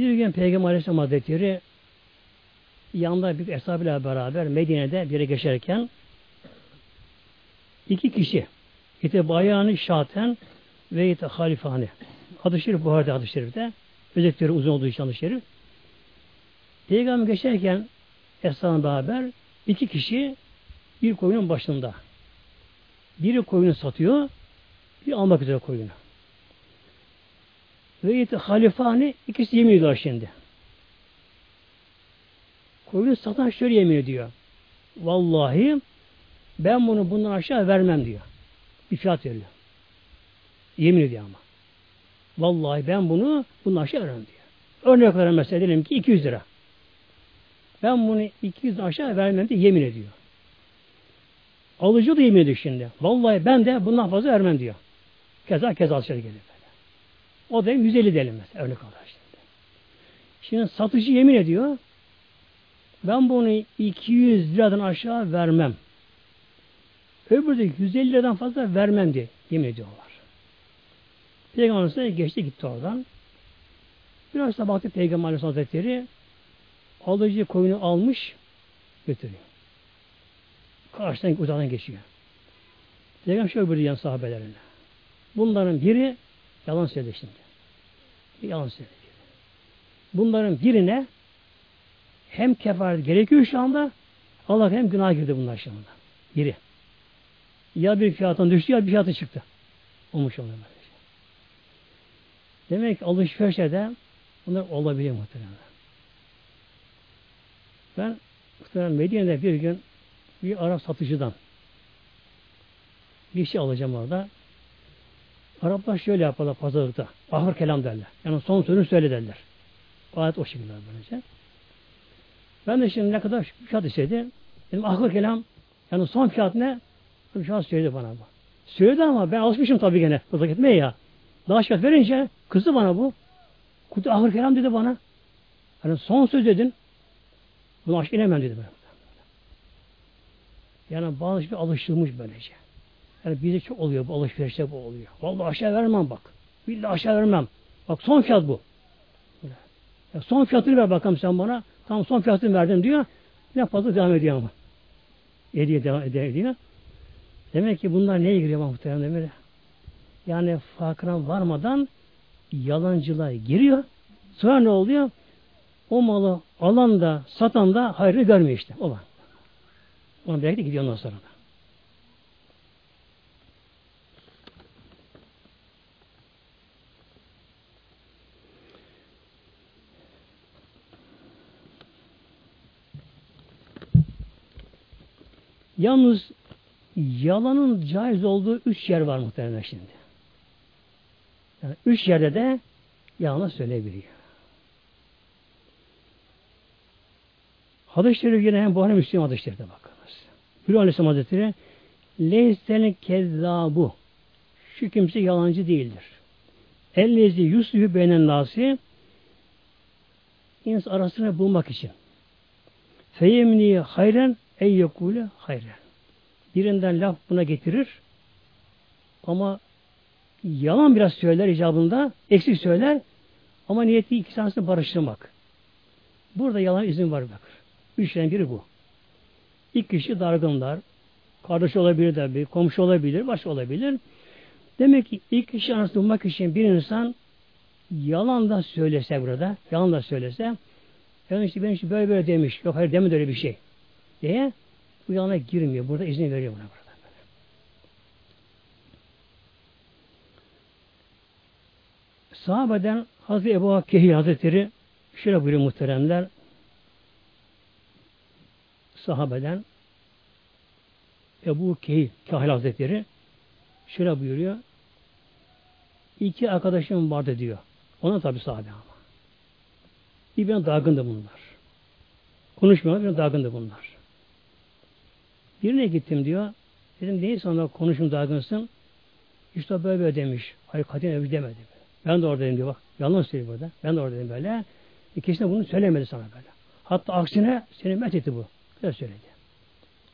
Bir gün Peygamber Aleyhisselam Hazretleri yanında bir hesabıyla beraber Medine'de bir geçerken iki kişi ite bayanı şaten ve ite halifane adı şerif Buhar'da adı şerifte özellikleri uzun olduğu için adı şerif Peygamber geçerken Esra'nın beraber iki kişi bir koyunun başında. Biri koyunu satıyor, bir almak üzere koyunu. Ve ite halifani ikisi yemin ediyor şimdi. Koyunu satan şöyle yemin ediyor. Vallahi ben bunu bundan aşağı vermem diyor. Bir fiyat veriyor. Yemin ediyor ama. Vallahi ben bunu bundan aşağı vermem diyor. Örnek olarak mesela diyelim ki 200 lira. Ben bunu 200 aşağı vermem diye yemin ediyor. Alıcı da yemin ediyor şimdi. Vallahi ben de bundan fazla vermem diyor. Keza keza gelir böyle. O da 150 diyelim mesela örnek olarak şimdi. Şimdi satıcı yemin ediyor. Ben bunu 200 liradan aşağı vermem. Öbürü de 150 liradan fazla vermem diye yemin ediyorlar. Peygamber geçti gitti oradan. Biraz da baktı Peygamber Aleyhisselatü Hazretleri alıcı koyunu almış götürüyor. Karşıdan uzaktan geçiyor. Peygamber şöyle buyurdu yan sahabelerine. Bunların biri yalan söyledi şimdi. Yalan söyledi. Bunların birine hem kefaret gerekiyor şu anda Allah hem günah girdi bunlar şu anda. Biri. Ya bir fiyattan düştü ya bir fiyatı çıktı. Olmuş oluyor böylece. Demek ki alışverişte bunlar olabiliyor muhtemelen. Ben muhtemelen Medine'de bir gün bir Arap satıcıdan bir şey alacağım orada. Araplar şöyle yaparlar pazarlıkta. Ahır kelam derler. Yani son sözünü söyle derler. Ayet o şekilde böylece. Ben de şimdi ne kadar fiyat istedi. Dedim ahır kelam yani son fiyat ne? Bir fiyat söyledi bana bu. Söyledi ama ben alışmışım tabii gene. Uzak etmeye ya. Daha fiyat verince kızdı bana bu. Kutu ahır kelam dedi bana. Hani son söz dedin. Bunu aşk inemem dedi bana. Yani bazı şey alışılmış böylece. Yani bize çok oluyor bu alışverişte bu oluyor. Vallahi aşağı vermem bak. Billahi aşağı vermem. Bak son fiyat bu. Ya son fiyatını ver bakalım sen bana. Tamam son fiyatını verdim diyor. Ne fazla devam ediyor ama. Ediyor devam ediyor. Demek ki bunlar neye giriyor muhtemelen demir? Yani farkına varmadan yalancılığa giriyor. Sonra ne oluyor? O malı alan da satan da hayrını görmüyor işte. O var. Ona belki gidiyor ondan sonra da. Yalnız yalanın caiz olduğu üç yer var muhtemelen şimdi. Yani üç yerde de yalan söyleyebiliyor. Hadis-i yine hem Buhari Müslim hadis-i Şerif'te bakınız. Hülü Aleyhisselam Hazretleri Leysen kezzabu şu kimse yalancı değildir. Ellezi yusufu beynen nasi insan arasını bulmak için. Feyemni hayren ey yekule hayren. Birinden laf buna getirir ama yalan biraz söyler icabında, eksik söyler ama niyeti iki tanesini barıştırmak. Burada yalan izin var bakır. Üçten biri bu. İlk kişi dargınlar. Kardeş olabilir tabi, komşu olabilir, baş olabilir. Demek ki ilk kişi arasında bulmak için bir insan yalan da söylese burada, yalan da söylese, yani işte ben işte böyle böyle demiş, yok hayır demedi öyle bir şey diye bu yalana girmiyor. Burada izin veriyor buna burada. Sahabeden Hazreti Ebu Hakkehi Hazretleri şöyle buyuruyor muhteremler sahabeden Ebu Kehil Kahil Hazretleri şöyle buyuruyor. İki arkadaşım vardı diyor. Ona tabi sahabe ama. Birbirine dargındı bunlar. Konuşmuyorlar, birbirine dargındı bunlar. Birine gittim diyor. Dedim neyi sana konuşum dargınsın? İşte böyle böyle demiş. Hayır katiyen öyle demedi. Ben de oradayım diyor bak. Yalan söylüyor burada. Ben de oradayım böyle. İkisine bunu söylemedi sana böyle. Hatta aksine seni met etti bu. Böyle söyledi.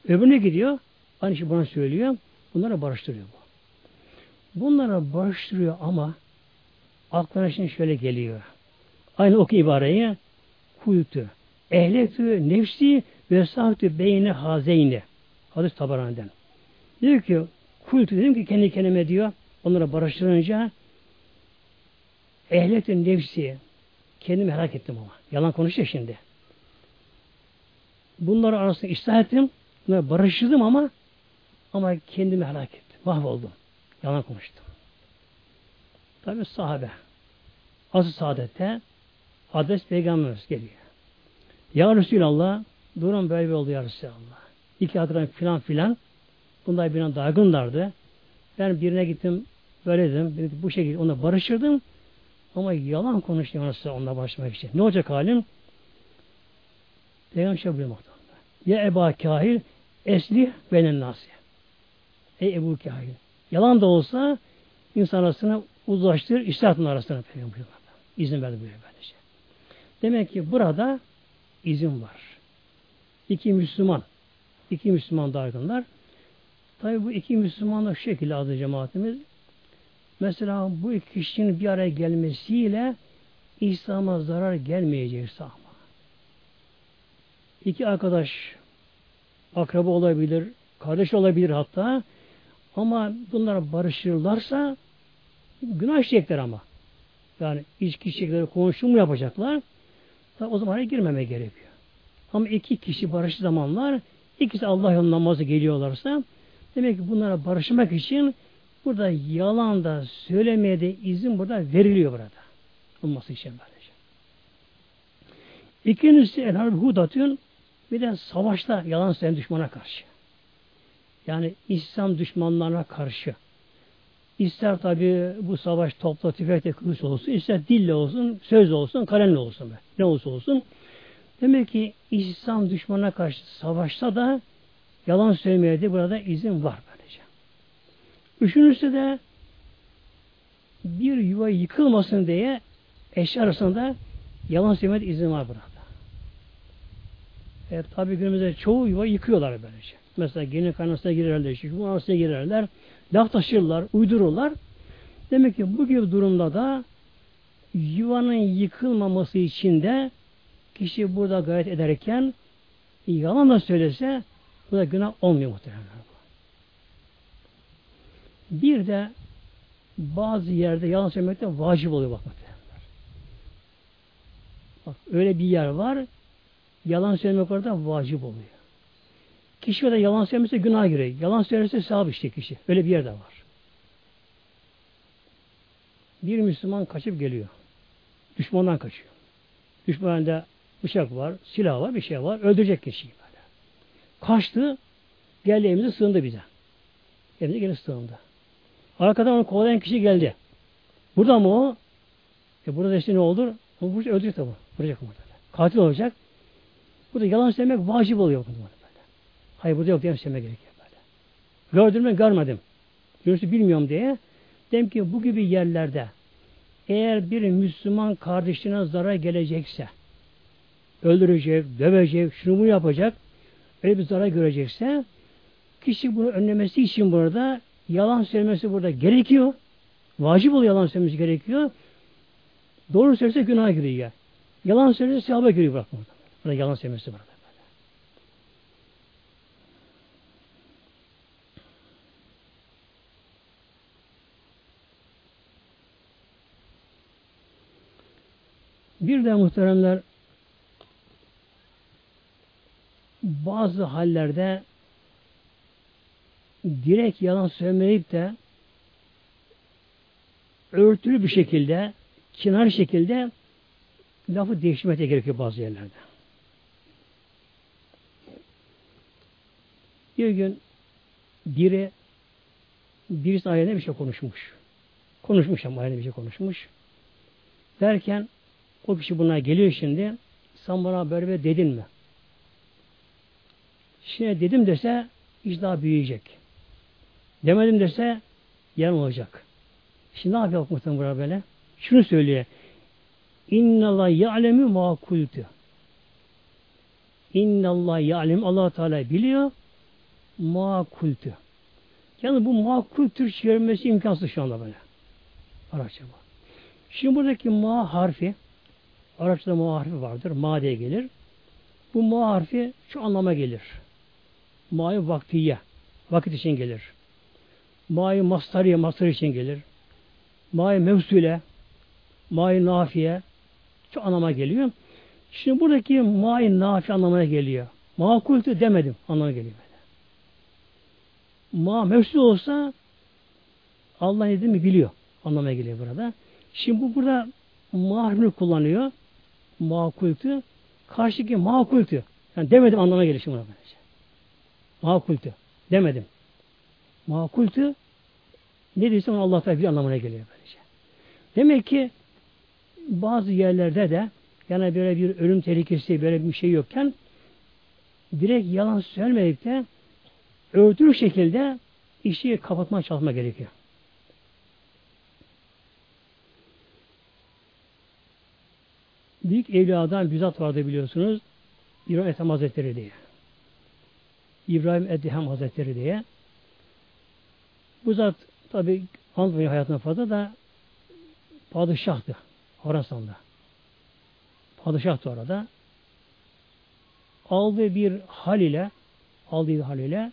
Öbürüne gidiyor. Aynı şey bana söylüyor. Bunlara barıştırıyor bu. Bunlara barıştırıyor ama aklına şimdi şöyle geliyor. Aynı oku ibareyi kuytu. Ehletü nefsi ve sahtü beyni hazeyni. Hadis tabaraneden. Diyor ki kuytu dedim ki kendi kendime diyor. Onlara barıştırınca ehletü nefsi kendimi merak ettim ama. Yalan konuşuyor şimdi. Bunları arasında ıslah ettim. Bunları barıştırdım ama ama kendimi helak ettim. Mahvoldum. Yalan konuştum. Tabi sahabe. Asıl saadette adres peygamberimiz geliyor. Ya Resulallah durum böyle oldu ya Resulallah. İki arkadaş filan filan bunlar birine dargınlardı. Ben birine gittim böyle dedim. Bu şekilde ona barışırdım ama yalan konuştum onunla barışmak için. Ne olacak halim? Peygamber şöyle buyurmakta. Ya Eba Kahil esli benen nasi. Ey Ebu Kahil. Yalan da olsa insan arasına uzlaştır, istihatın arasına Peygamber izin verdi böyle böylece. Demek ki burada izin var. İki Müslüman, iki Müslüman dargınlar. Tabi bu iki Müslüman da şu şekilde adı cemaatimiz. Mesela bu iki kişinin bir araya gelmesiyle İslam'a zarar gelmeyecek İslam'a. İki arkadaş akraba olabilir, kardeş olabilir hatta ama bunlar barışırlarsa günah işleyecekler ama. Yani içki içecekleri konuşum mu yapacaklar? O zaman girmeme gerekiyor. Ama iki kişi barıştığı zamanlar ikisi Allah yolunda namazı geliyorlarsa demek ki bunlara barışmak için burada yalan da söylemeye de izin burada veriliyor burada. Olması için böylece. İkincisi El Harbi Hudat'ın bir de savaşta yalan söyleyen düşmana karşı. Yani İslam düşmanlarına karşı. İster tabi bu savaş topla tüfekle kılıç olsun, ister dille olsun, söz olsun, kalemle olsun. Be. Ne olursa olsun. Demek ki İslam düşmanına karşı savaşta da yalan söylemeye de burada izin var böylece. Üçüncüsü de bir yuva yıkılmasın diye eş arasında yalan söylemeye izin var burada. E, tabi günümüzde çoğu yuva yıkıyorlar böylece. Mesela gelin kaynasına girerler, şu arasına girerler, laf taşırlar, uydururlar. Demek ki bu gibi durumda da yuvanın yıkılmaması için de kişi burada gayret ederken yalan da söylese bu da günah olmuyor muhtemelen. Bir de bazı yerde yalan söylemek de vacip oluyor bak muhtemelen. Bak öyle bir yer var yalan söylemek orada vacip oluyor. Kişi orada yalan söylemese günah giriyor. Yalan söylerse sevap işte kişi. Öyle bir yerde var. Bir Müslüman kaçıp geliyor. Düşmandan kaçıyor. Düşmanında bıçak var, silah var, bir şey var. Öldürecek kişiyi böyle. Kaçtı, geldi evimize sığındı bize. Evimize gene sığındı. Arkadan onu kovalayan kişi geldi. Burada mı o? E burada işte ne olur? O burada öldürecek tabi. Vuracak burada. Katil olacak. Burada yalan söylemek vacip oluyor. Böyle. Hayır burada yok diye söylemek gerekiyor. Böyle. Gördüm mü görmedim. Görüntü bilmiyorum diye. Demek ki bu gibi yerlerde eğer bir Müslüman kardeşine zarar gelecekse öldürecek, dövecek, şunu mu yapacak, öyle bir zarar görecekse kişi bunu önlemesi için burada yalan söylemesi burada gerekiyor. Vacip oluyor yalan söylemesi gerekiyor. Doğru söylese günah giriyor. Yalan söylese sevaba giriyor bırak burada. Burada yalan söylemesi burada. Bir de muhteremler bazı hallerde direkt yalan söylemeyip de örtülü bir şekilde, kinar şekilde lafı değiştirmeye gerekiyor bazı yerlerde. Bir gün biri birisi ayağına bir şey konuşmuş. Konuşmuş ama ayağına bir şey konuşmuş. Derken o kişi buna geliyor şimdi. Sen bana böyle dedin mi? Şimdi dedim dese iş daha büyüyecek. Demedim dese yarın olacak. Şimdi ne yapıyor muhtemelen burada böyle? Şunu söylüyor. İnnallah ya'lemi ma kultu. İnnallah ya'lem Allah Teala biliyor ma kultu. Yani bu makul Türk çevirmesi imkansız şu anda böyle. Arapça bu. Şimdi buradaki ma harfi Arapçada ma harfi vardır. Ma diye gelir. Bu ma harfi şu anlama gelir. Ma'yı vaktiye. Vakit için gelir. Ma'yı mastariye, mastar için gelir. Ma'yı mevsule, ma'yı nafiye şu anlama geliyor. Şimdi buradaki ma'yı nafi anlamına geliyor. Makultu demedim anlamına geliyor. Ma mevsul olsa Allah ne mi biliyor. Anlamaya geliyor burada. Şimdi bu burada mahrını kullanıyor. Makultu. Karşıki makultu. Yani demedim anlamına geliyor şimdi burada. Makultu. Demedim. Makultu ne diyorsa Allah Teala bir anlamına geliyor böylece. Demek ki bazı yerlerde de yani böyle bir ölüm tehlikesi böyle bir şey yokken direkt yalan söylemeyip de örtülü şekilde işi kapatmaya çalışma gerekiyor. Büyük evliyadan bir vardı biliyorsunuz. İbrahim Ethem Hazretleri diye. İbrahim Edhem Hazretleri diye. Bu zat tabi Anadolu hayatına fazla da padişahtı Horasan'da. Padişahtı orada. Aldığı bir hal ile aldığı bir hal ile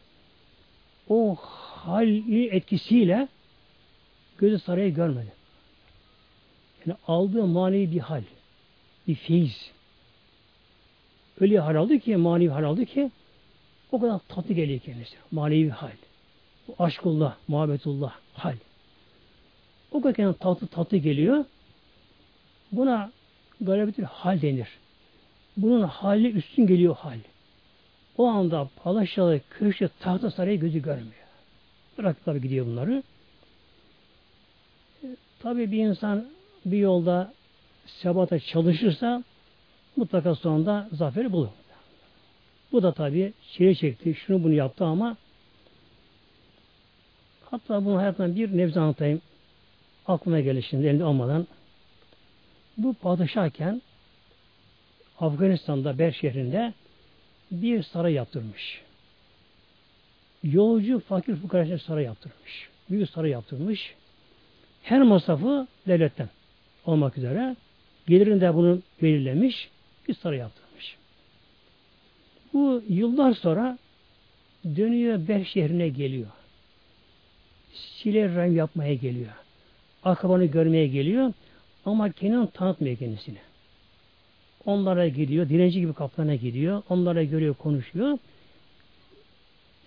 o hali etkisiyle gözü sarayı görmedi. Yani aldığı manevi bir hal, bir feyiz. Öyle hal aldı ki, manevi hal aldı ki o kadar tatlı geliyor kendisi. Manevi hal. Bu aşkullah, muhabbetullah hal. O kadar tatlı tatlı geliyor. Buna galebetül hal denir. Bunun hali üstün geliyor hal. O anda palaşalı, köşe, tahta sarayı gözü görmüyor. Bırak tabi gidiyor bunları. E, tabi bir insan bir yolda sebata çalışırsa mutlaka sonunda zaferi bulur. Bu da tabi çile çekti, şunu bunu yaptı ama hatta bunu hayatından bir nebze anlatayım. Aklıma geldi şimdi elimde olmadan. Bu padişahken Afganistan'da Ber şehrinde bir saray yaptırmış. Yolcu fakir fukara saray yaptırmış. Büyük saray yaptırmış. Her masrafı devletten olmak üzere gelirini de bunu belirlemiş. Bir saray yaptırmış. Bu yıllar sonra dönüyor Ber şehrine geliyor. Sile rahim yapmaya geliyor. Akrabanı görmeye geliyor. Ama kendini tanıtmıyor kendisini. Onlara gidiyor. Direnci gibi kaplarına gidiyor. Onlara görüyor, konuşuyor.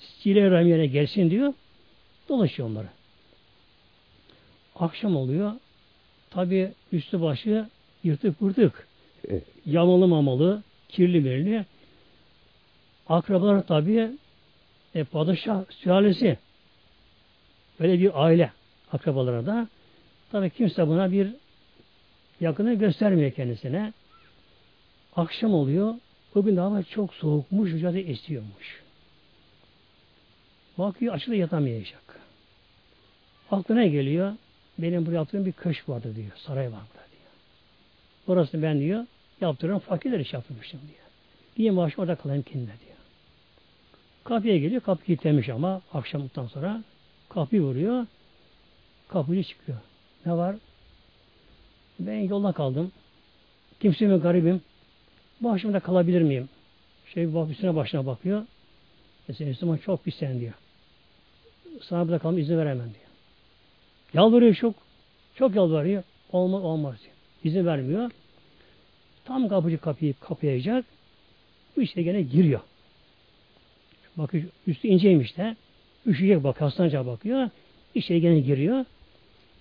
Sile Rahmiye'ne gelsin diyor. Dolaşıyor onları. Akşam oluyor. Tabi üstü başı yırtık pırtık. Evet. Yamalı mamalı, kirli merli. Akrabalar tabi e, padişah sülalesi. Böyle bir aile akrabalara da. Tabi kimse buna bir yakını göstermiyor kendisine. Akşam oluyor. O gün hava çok soğukmuş, rüzgarda esiyormuş. Bakıyor açıkta yatamayacak. Aklına geliyor. Benim buraya yaptığım bir köşk vardı diyor. Saray var burada diyor. Orası ben diyor. Yaptırıyorum fakirler iş yaptırmıştım diyor. Gideyim başım orada kalayım kendine diyor. Kapıya geliyor. Kapı kilitlemiş ama akşamlıktan sonra kapıyı vuruyor. Kapıcı çıkıyor. Ne var? Ben yolda kaldım. Kimse garibim. Bu akşamda kalabilir miyim? Şey bak üstüne başına bakıyor. Mesela Müslüman çok pis sen diyor. Sana burada kalma izin veremem diyor. Yalvarıyor çok. Çok yalvarıyor. Olmaz olmaz diyor. İzin vermiyor. Tam kapıcı kapıyı kapayacak. Bu işte gene giriyor. Bakıyor üstü inceymiş de. Üşüyecek bak hastanca bakıyor. İçeri gene giriyor.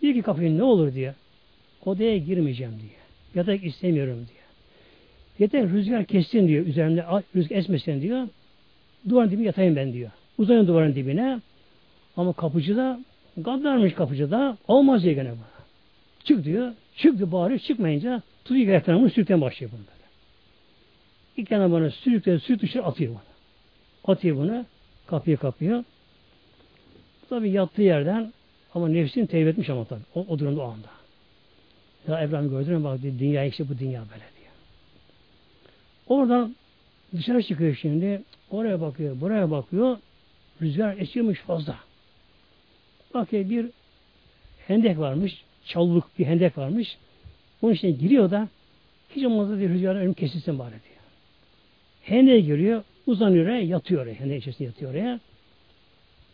Diyor ki kapıyı ne olur diye. Odaya girmeyeceğim diye. Yatak istemiyorum diye. Yeter rüzgar kessin diyor. Üzerinde rüzgar esmesin diyor. Duvarın dibine yatayım ben diyor. Uzayın duvarın dibine. Ama kapıcı da gaddarmış kapıcı da olmaz diye gene bana. Çık diyor. Çık diyor bağırıyor. Çıkmayınca tutuyor ayaklarını sürükten başlıyor bunu böyle. İlk yana bana sürükten sürük dışarı atıyor bana. Atıyor bunu. Kapıyı kapıyor. Tabi yattığı yerden ama nefsini tevbe etmiş ama tabi. O, o durumda o anda. Ya Ebrahim gördün bak dünya işte bu dünya böyle diyor. Oradan dışarı çıkıyor şimdi. Oraya bakıyor, buraya bakıyor. Rüzgar esiyormuş fazla. Bakıyor bir hendek varmış. Çalılık bir hendek varmış. Onun içine giriyor da hiç olmazsa bir rüzgarın önüm kesilsin bari diyor. Hendeğe giriyor, uzanıyor oraya, yatıyor oraya. Hendek içerisinde yatıyor oraya.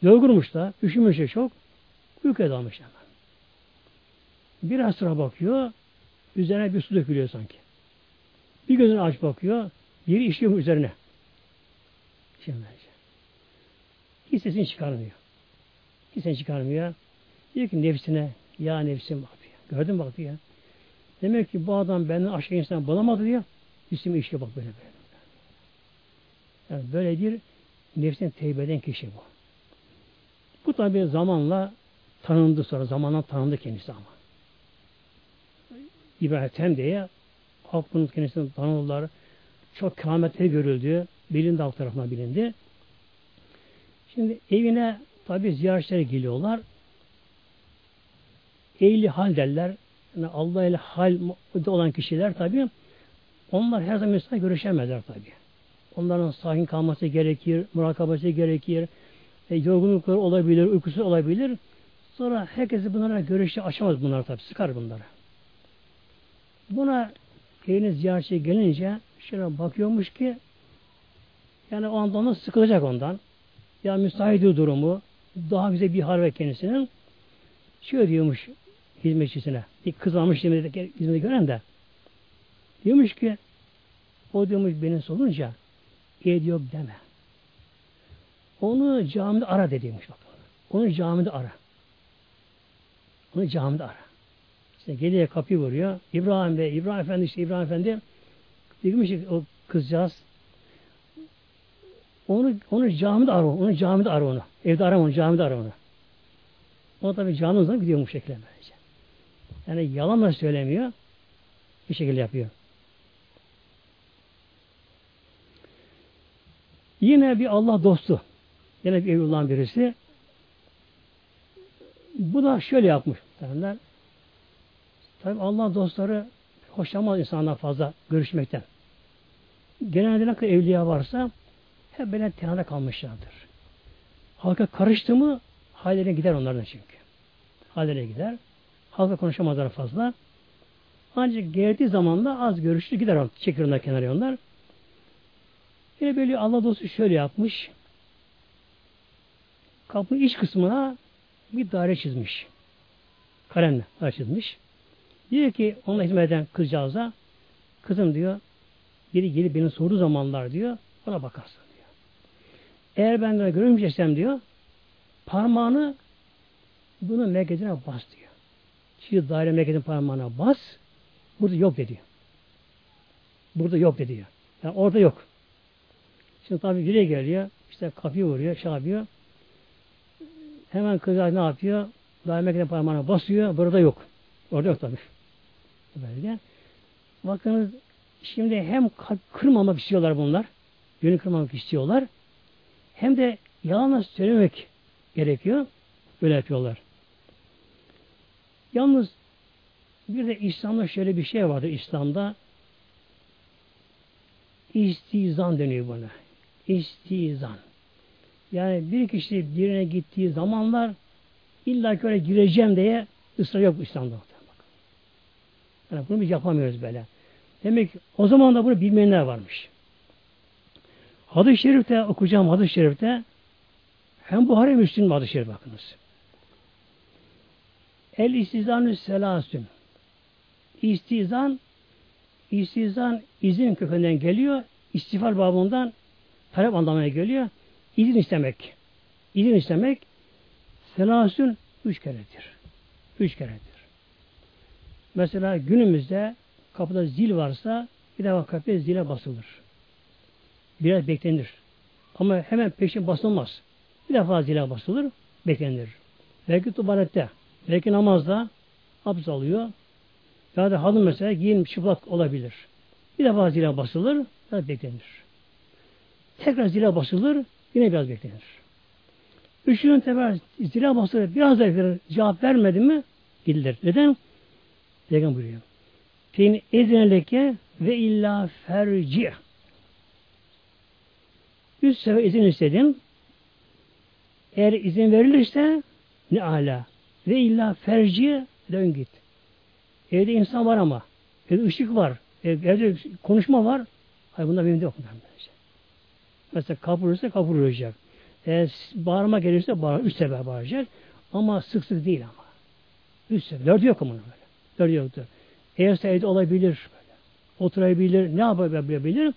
Yorgunmuş da, üşümüş de çok. Uykuya dalmış hemen. Biraz sonra bakıyor, üzerine bir su dökülüyor sanki. Bir gözünü aç bakıyor, biri işliyor üzerine. Şimdi hiç sesini çıkarmıyor. Hiç sesini çıkarmıyor. Diyor ki nefsine, ya nefsim bak diyor. Gördün bak diyor. Demek ki bu adam benden aşağı insan bulamadı diyor. İsmi işliyor bak böyle böyle. Yani böyle bir nefsine tevbe eden kişi bu. Bu tabi zamanla tanındı sonra. Zamanla tanındı kendisi ama. İbrahim Temde'ye halk bunun kendisini tanıdılar. Çok kerametleri görüldü. Bilindi halk tarafından bilindi. Şimdi evine tabi ziyaretçiler geliyorlar. Ehli hal derler. Yani Allah ile hal olan kişiler tabi onlar her zaman mesela görüşemezler tabi. Onların sakin kalması gerekir, murakabası gerekir, e, yorgunlukları olabilir, uykusu olabilir. Sonra herkesi bunlara görüşte açamaz bunlar tabi, sıkar bunlara. Buna evine ziyaretçi gelince şöyle bakıyormuş ki yani o anda ona sıkılacak ondan. Ya müsait durumu, daha güzel bir hal ve kendisinin şöyle diyormuş hizmetçisine. Bir kız almış hizmeti gören de diyormuş ki o diyormuş beni sorunca iyi diyor deme. Onu camide ara dediğmiş bak. Onu camide ara. Onu camide ara. İşte geliyor kapıyı vuruyor. İbrahim Bey, İbrahim Efendi işte İbrahim Efendi demiş o kızcağız onu onu camide ara onu camide ara onu. Evde arama onu camide ara onu. O tabi zaman gidiyor bu şekilde böylece. Yani yalan da söylemiyor. Bir şekilde yapıyor. Yine bir Allah dostu. Yine bir Evlullah'ın birisi. Bu da şöyle yapmış. Derler. Tabi Allah dostları hoşlanmaz insanlar fazla görüşmekten. Genelde ne kadar evliya varsa hep böyle tenada kalmışlardır. Halka karıştı mı hallerine gider onlardan çünkü. Hallerine gider. Halka konuşamazlar fazla. Ancak geldiği zaman da az görüşlü gider çekirdeğine kenara onlar. Yine böyle Allah dostu şöyle yapmış. Kapının iç kısmına bir daire çizmiş. Kalemle daire çizmiş. Diyor ki onunla hizmet eden kızcağıza kızım diyor biri gelip beni sorduğu zamanlar diyor ona bakarsın diyor. Eğer ben de görmeyeceksem diyor parmağını bunun merkezine bas diyor. Şimdi daire merkezin parmağına bas burada yok dedi. Burada yok dedi. Yani orada yok. Şimdi tabi biri geliyor işte kapıyı vuruyor şey yapıyor. Hemen kızlar ne yapıyor? Merkezin parmağına basıyor. Burada yok. Orada yok tabi. Böyle. Bakınız şimdi hem kırmamak istiyorlar bunlar. Yönü kırmamak istiyorlar. Hem de yalan söylemek gerekiyor. Böyle yapıyorlar. Yalnız bir de İslam'da şöyle bir şey vardır İslam'da. İstizan deniyor buna. İstizan. Yani bir kişi birine gittiği zamanlar illa ki öyle gireceğim diye ısrar yok İslam'da. Yani bunu biz yapamıyoruz böyle. Demek ki o zaman da bunu bilmeyenler varmış. Hadis-i Şerif'te okuyacağım hadis-i Şerif'te hem Buhari Müslim hadis-i Şerif bakınız. El istizanü selasün. İstizan İstizan izin kökünden geliyor. İstiğfar babından talep anlamına geliyor. İzin istemek. İzin istemek selasün üç keredir. Üç keredir. Mesela günümüzde kapıda zil varsa bir defa kapıya zile basılır. Biraz beklenir. Ama hemen peşin basılmaz. Bir defa zile basılır, beklenir. Belki tuvalette, belki namazda abz alıyor. Ya da hanım mesela giyin çıplak olabilir. Bir defa zile basılır, biraz beklenir. Tekrar zile basılır, yine biraz beklenir. Üçüncü tekrar zile basılır, biraz da cevap vermedi mi gidilir. Neden? Peygamber buyuruyor. Fin ezineleke ve illa ferci. Üç sefer izin istedim. Eğer izin verilirse ne ala. Ve illa ferci dön git. Evde insan var ama. Evde ışık var. Evde konuşma var. Hayır bunda benim de yok. Mesela kapırırsa kapırılacak. Eğer bağırma gelirse bağır, üç sefer bağıracak. Ama sık sık değil ama. Üç sefer. Dört yok ama böyle. Dört yoktur. Eğer evde olabilir. Böyle. Oturabilir. Ne yapabilir?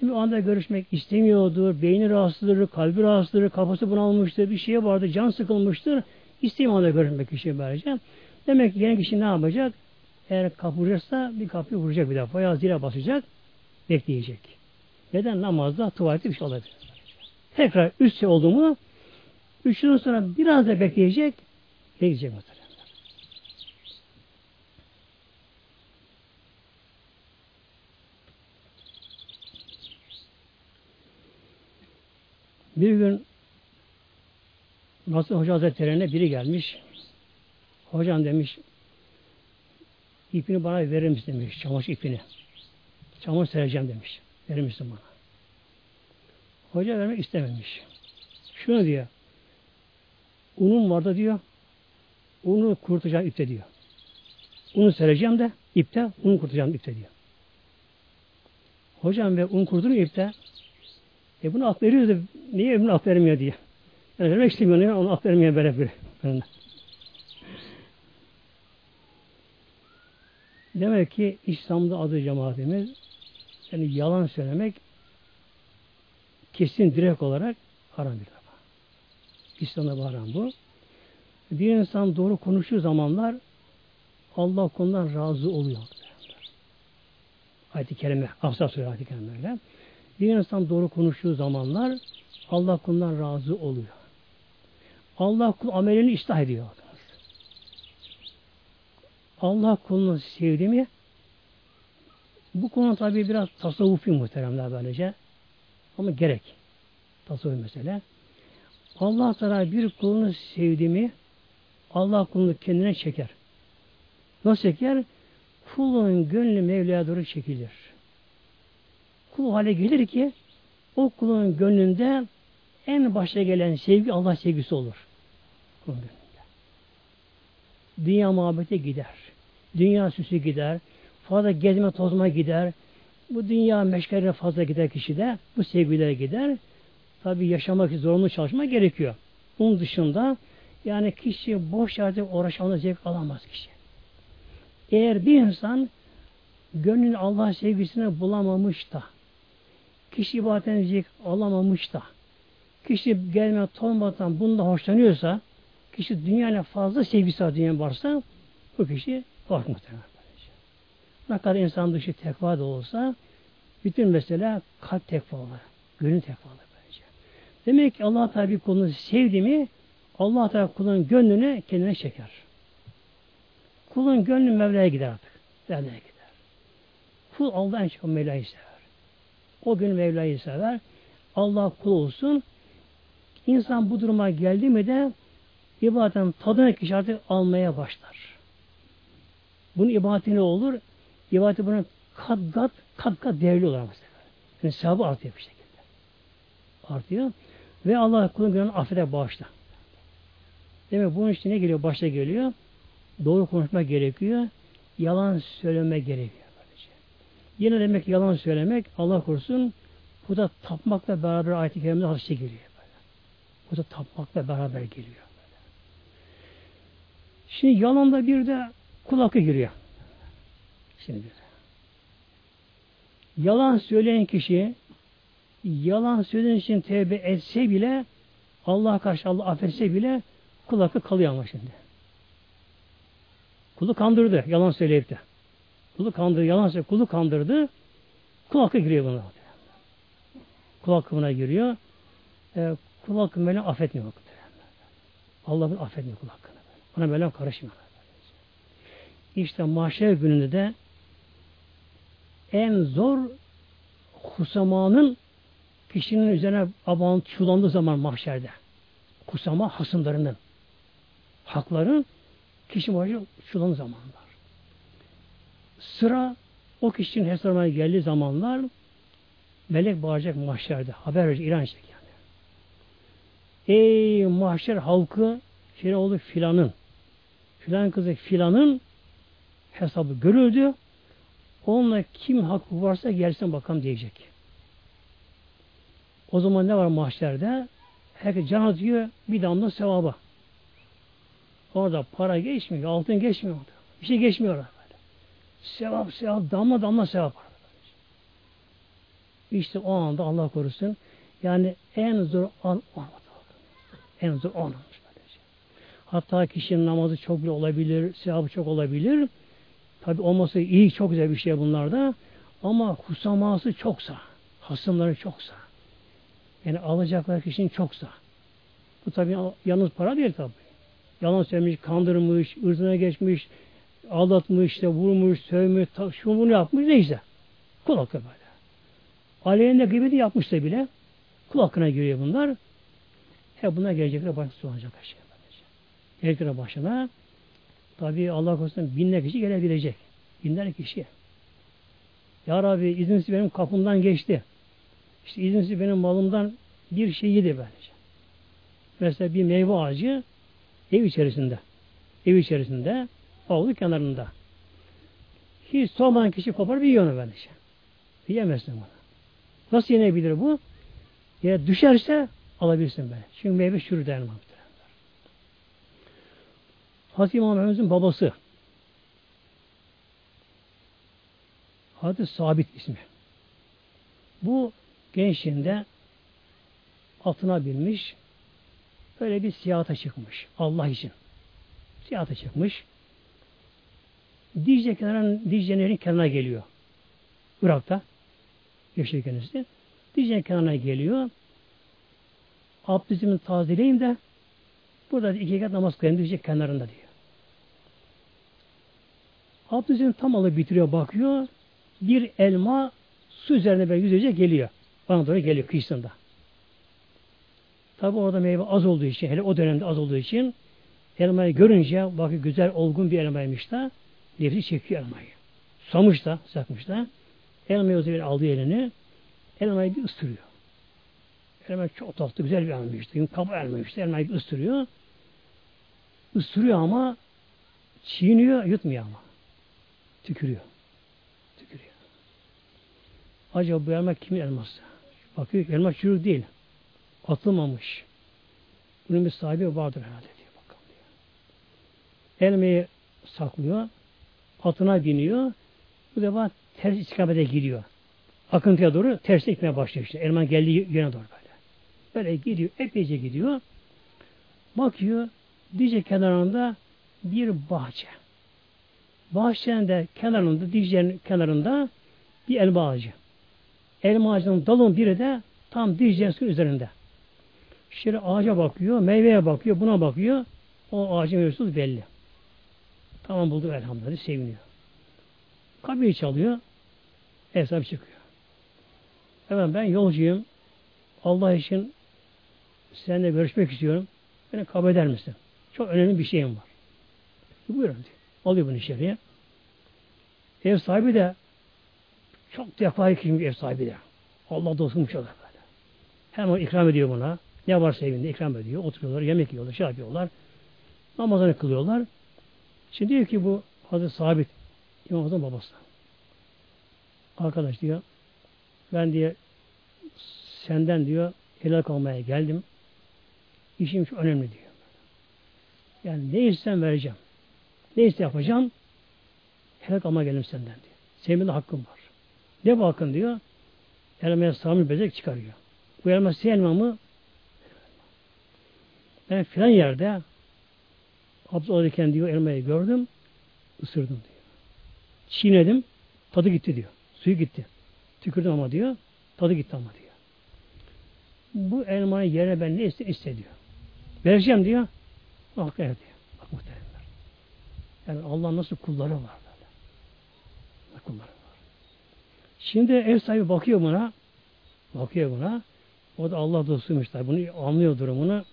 Şimdi o anda görüşmek istemiyordur. Beyni rahatsızdır, kalbi rahatsızdır, kafası bunalmıştır, bir şeye vardı, can sıkılmıştır. İstemiyor anda görüşmek kişi böylece. Demek ki yeni kişi ne yapacak? Eğer kapı vurursa bir kapıyı vuracak bir defa. Ya zile basacak, bekleyecek. Neden? Namazda, tuvalette bir şey olabilir. Tekrar üç şey oldu mu üç sonra biraz da bekleyecek, bekleyecek mesela. Bir gün Nasıl Hoca Hazretleri'ne biri gelmiş. Hocam demiş ipini bana verir misin demiş. Çamaşır ipini. Çamaşır sereceğim demiş. Verir misin bana? Hoca vermek istememiş. Şunu diyor. Unun vardı diyor. Unu kurutacağım ipte diyor. Unu sereceğim de ipte, unu kurutacağım ipte diyor. Hocam ve un kurutun ipte e bunu ak veriyoruz da niye bunu ak vermiyor diye. Yani vermek istemiyor onu ak vermiyor böyle bir. Demek ki İslam'da adı cemaatimiz yani yalan söylemek kesin direkt olarak haram bir defa. İslam'da haram bu. Bir insan doğru konuştuğu zamanlar Allah konudan razı oluyor. Ayet-i Kerime, Afsa Suresi ayet-i Kerime bir insan doğru konuştuğu zamanlar Allah kulundan razı oluyor. Allah kul amelini ıslah ediyor. Allah kulunu sevdi mi bu konu tabi biraz tasavvufi muhteremler böylece. Ama gerek. Tasavvuf mesele. Allah Teala bir kulunu sevdi mi Allah kulunu kendine çeker. Nasıl çeker? Kulun gönlü Mevla'ya doğru çekilir kul hale gelir ki o kulun gönlünde en başta gelen sevgi Allah sevgisi olur. Kulun gönlünde. Dünya muhabbete gider. Dünya süsü gider. Fazla gezme tozma gider. Bu dünya meşgalene fazla gider kişi de. Bu sevgilere gider. Tabi yaşamak için zorunlu çalışma gerekiyor. Bunun dışında yani kişi boş yerde uğraşmada zevk alamaz kişi. Eğer bir insan gönlün Allah sevgisini bulamamış da kişi ibadet edecek alamamış da kişi gelme olmadan bunda hoşlanıyorsa kişi dünyayla fazla sevgisi var dünya varsa bu kişi var muhtemelen. Ne kadar insan dışı tekva da olsa bütün mesele kalp tekvaları, gönül tekvaları böylece. Demek ki Allah Teala bir kulunu sevdi mi Allah Teala kulun gönlünü kendine çeker. Kulun gönlü Mevla'ya gider artık. Mevla'ya gider. Kul Allah en çok Mevla'yı sever. O gün Mevla'yı sever. Allah kul olsun. İnsan bu duruma geldi mi de ibadetin tadını kişi artık almaya başlar. Bunun ibadeti ne olur? İbadeti bunun kat kat kat kat değerli olur mesela. Yani sevabı artıyor bir şekilde. Artıyor. Ve Allah kulun günahını affeder bağışla. Demek bunun için ne geliyor? Başta geliyor. Doğru konuşmak gerekiyor. Yalan söyleme gerekiyor. Yine demek yalan söylemek Allah korusun bu da tapmakla beraber ayet-i kerimede hadise geliyor. Bu da tapmakla beraber geliyor. Böyle. Şimdi yalanda bir de kul giriyor. Şimdi. Yalan söyleyen kişi yalan söyleyen için tevbe etse bile Allah karşı Allah affetse bile kul hakkı kalıyor ama şimdi. Kulu kandırdı yalan söyleyip de. Kulu kandırdı, yalan söyleyip kulu kandırdı. Kul hakkı giriyor buna. Kul hakkı giriyor. E, kul beni affetmiyor. Allah bunu affetmiyor kul hakkını. Buna böyle karışmıyor. İşte mahşer gününde de en zor husamanın kişinin üzerine aban çulandığı zaman mahşerde. Kusama hasımlarının hakların kişi başı çulandığı zamanlar. Sıra o kişinin hesabına geldiği zamanlar melek bağıracak mahşerde. Haber verecek, ilan edecek yani. Ey mahşer halkı şey oldu filanın filan kızı filanın hesabı görüldü. Onunla kim hakkı varsa gelsin bakalım diyecek. O zaman ne var mahşerde? Herkes can atıyor bir damla sevaba. Orada para geçmiyor, altın geçmiyor orada. Bir şey geçmiyor orada. Sevap, sevap, damla damla sevap. İşte o anda Allah korusun yani en zor an En zor an. Hatta kişinin namazı çok bile olabilir, sevabı çok olabilir. Tabi olması iyi, çok güzel bir şey bunlarda. Ama husaması çoksa, hasımları çoksa, yani alacakları kişinin çoksa, bu tabi yalnız para değil tabi. Yalan söylemiş, kandırmış, ırzına geçmiş, aldatmış, işte vurmuş, sövmüş, şunu bunu yapmış neyse. Kul hakkı böyle. Aleyhinde gıybeti yapmışsa bile kul hakkına giriyor bunlar. Hep bunlar gelecekler başka olacak şey. Gelecekler başına. Tabi Allah korusun binler kişi gelebilecek. Binler kişi. Ya Rabbi izinsiz benim kapımdan geçti. İşte izinsiz benim malımdan bir şey yedi bence. Mesela bir meyve ağacı ev içerisinde. Ev içerisinde havlu kenarında. Hiç sormadan kişi kopar bir yiyor bence. Yiyemezsin bunu. Nasıl yenebilir bu? Ya düşerse alabilirsin böyle. Çünkü meyve çürür dayanmam. Hazreti İmam Efendimiz'in babası Hazreti Sabit ismi. Bu gençliğinde altına binmiş böyle bir siyahata çıkmış. Allah için. Siyahata çıkmış. Dicle kenarın, Dicle Nehri'nin kenarına geliyor. Irak'ta. Yaşıyor kendisi. Dicle'nin kenarına geliyor. Abdestimi tazeleyeyim de burada iki rekat namaz kılayım Dicle kenarında diyor. Abdestini tam alıp bitiriyor bakıyor. Bir elma su üzerine böyle yüzece geliyor. Bana doğru geliyor kıyısında. Tabi orada meyve az olduğu için, hele o dönemde az olduğu için elmayı görünce bakıyor güzel olgun bir elmaymış da nefsi çekiyor elmayı. Samış da, sakmış da elmayı o zaman aldı elini elmayı bir ısırıyor. Elma çok tatlı, güzel bir elmaymıştı. Kaba elmaymıştı. Elmayı bir ısırıyor. Isırıyor ama çiğniyor, yutmuyor ama. Tükürüyor. Tükürüyor. Acaba bu elma kimin elması? Bakıyor elma çürük değil. Atılmamış. Bunun bir sahibi vardır herhalde diyor. Bakalım diyor. Elmayı saklıyor. Atına biniyor. Bu defa ters istikamete gidiyor. Akıntıya doğru ters gitmeye başlıyor işte. Elman geldiği yöne doğru böyle. Böyle gidiyor. Epeyce gidiyor. Bakıyor. Dice kenarında bir bahçe. Bahçenin de kenarında, Dicle'nin kenarında bir elma ağacı. Elma ağacının dalın biri de tam Dicle'nin üzerinde. Şöyle ağaca bakıyor, meyveye bakıyor, buna bakıyor. O ağacın mevzusu belli. Tamam buldu elhamdülillah, seviniyor. Kapıyı çalıyor, sahibi çıkıyor. Evet ben yolcuyum. Allah için seninle görüşmek istiyorum. Beni kabul eder misin? Çok önemli bir şeyim var. Buyurun diyor. Alıyor bunu içeriye. Ev sahibi de çok defayı kim ev sahibi de. Allah dostumuş olur böyle. Hemen ikram ediyor buna. Ne varsa evinde ikram ediyor. Oturuyorlar, yemek yiyorlar, şey yapıyorlar. Namazını kılıyorlar. Şimdi diyor ki bu Hazreti Sabit İmam Hazret'in babası. Arkadaş diyor ben diye senden diyor helal kalmaya geldim. İşim çok önemli diyor. Yani ne istersen vereceğim. Ne iste yapacağım? Helak alma gelim senden diyor. Senin de hakkım var. Ne bakın diyor. Elmaya sarmış bezek çıkarıyor. Bu elma sizin elma mı? Ben filan yerde abdest alırken diyor elmayı gördüm. ısırdım diyor. Çiğnedim. Tadı gitti diyor. Suyu gitti. Tükürdüm ama diyor. Tadı gitti ama diyor. Bu elmanın yerine ben ne iste, iste diyor. Vereceğim diyor. Bak evet diyor. Bak muhteremler. Yani Allah nasıl kulları var böyle. Kulları var. Şimdi ev sahibi bakıyor buna. Bakıyor buna. O da Allah dostuymuş tabi. Bunu anlıyor durumunu.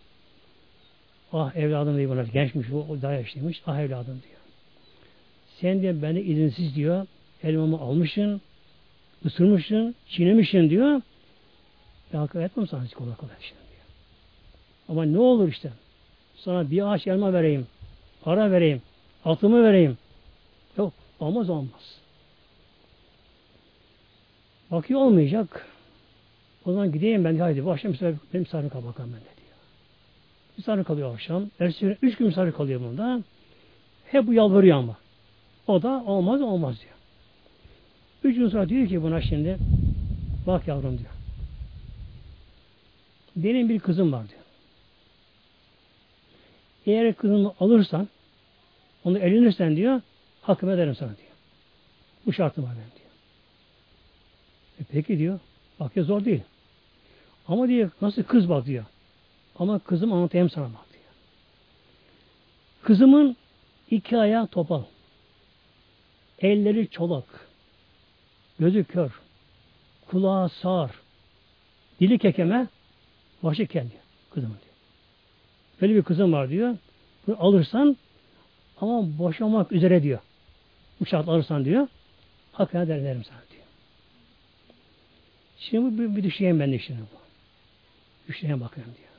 Ah evladım diyor buna. Gençmiş. O daha yaşlıymış. Ah evladım diyor. Sen diyor beni izinsiz diyor. Elmamı almışsın. ısırmışsın. Çiğnemişsin diyor. Ben hak etmem sana kolay kolay şimdi diyor. Ama ne olur işte. Sana bir ağaç elma vereyim. Para vereyim. Altımı vereyim. Yok. Olmaz olmaz. Bakıyor olmayacak. O zaman gideyim ben haydi bu akşam misafir, benim misafir kal bakalım ben de diyor. Misafir kalıyor akşam. Ertesi gün üç gün misafir kalıyor bunda. Hep bu yalvarıyor ama. O da olmaz olmaz diyor. Üç gün sonra diyor ki buna şimdi bak yavrum diyor. Benim bir kızım var diyor. Eğer kızımı alırsan onu elinirsen diyor hakkım ederim sana diyor. Bu şartım var benim diyor. E peki diyor. Bak ya zor değil. Ama diyor nasıl kız bak diyor. Ama kızım anlatayım sana bak diyor. Kızımın iki ayağı topal. Elleri çolak. Gözü kör. Kulağı sağır. Dili kekeme. Başı kel diyor. Kızımın diyor. Böyle bir kızım var diyor. Bunu alırsan ama boşamak üzere diyor. Bu şart alırsan diyor. Hakkına derim sana diyor. Şimdi bir, bir düşüneyim ben de şimdi bu. Düşüneyim bakayım diyor.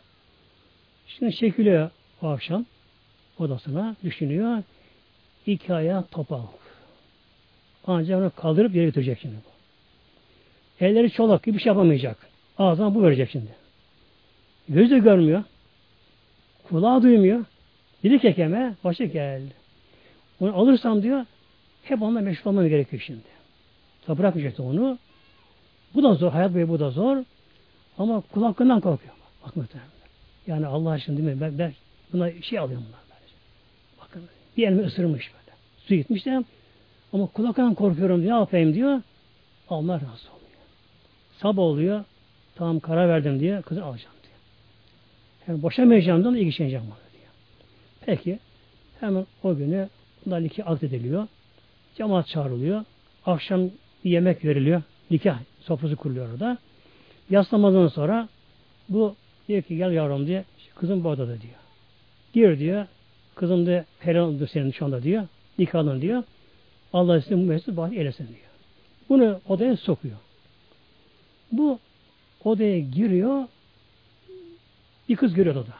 Şimdi çekiliyor o akşam odasına düşünüyor. İki ayağı topal. Ancak onu kaldırıp yere götürecek şimdi bu. Elleri çolak gibi bir şey yapamayacak. Ağzına bu verecek şimdi. Gözü görmüyor. Kulağı duymuyor. Dili kekeme, başı geldi. Onu alırsam diyor, hep onunla meşgul olmam gerekiyor şimdi. Tabi bırakmayacaktı onu. Bu da zor, hayat boyu bu da zor. Ama kul hakkından korkuyor. Bak muhtemelen. Yani Allah aşkına değil mi? Ben, ben buna şey alıyorum bunlar. Bakın bir elimi ısırmış böyle. Su gitmiş de ama kul hakkından korkuyorum diyor. Ne yapayım diyor. Allah razı oluyor. Sabah oluyor. Tamam karar verdim diye kızı alacağım. Yani boşamayacağım diyor. ilgileneceğim ona diyor. Peki hemen o günü bunlar iki akt ediliyor. Cemaat çağrılıyor. Akşam bir yemek veriliyor. Nikah sofrası kuruluyor orada. Yaslamadan sonra bu diyor ki gel yavrum diye kızım bu odada diyor. Gir diyor. Kızım da helal senin şu anda diyor. Nikahın diyor. Allah size bu mesut bahane eylesin diyor. Bunu odaya sokuyor. Bu odaya giriyor. Bir kız görüyor odada.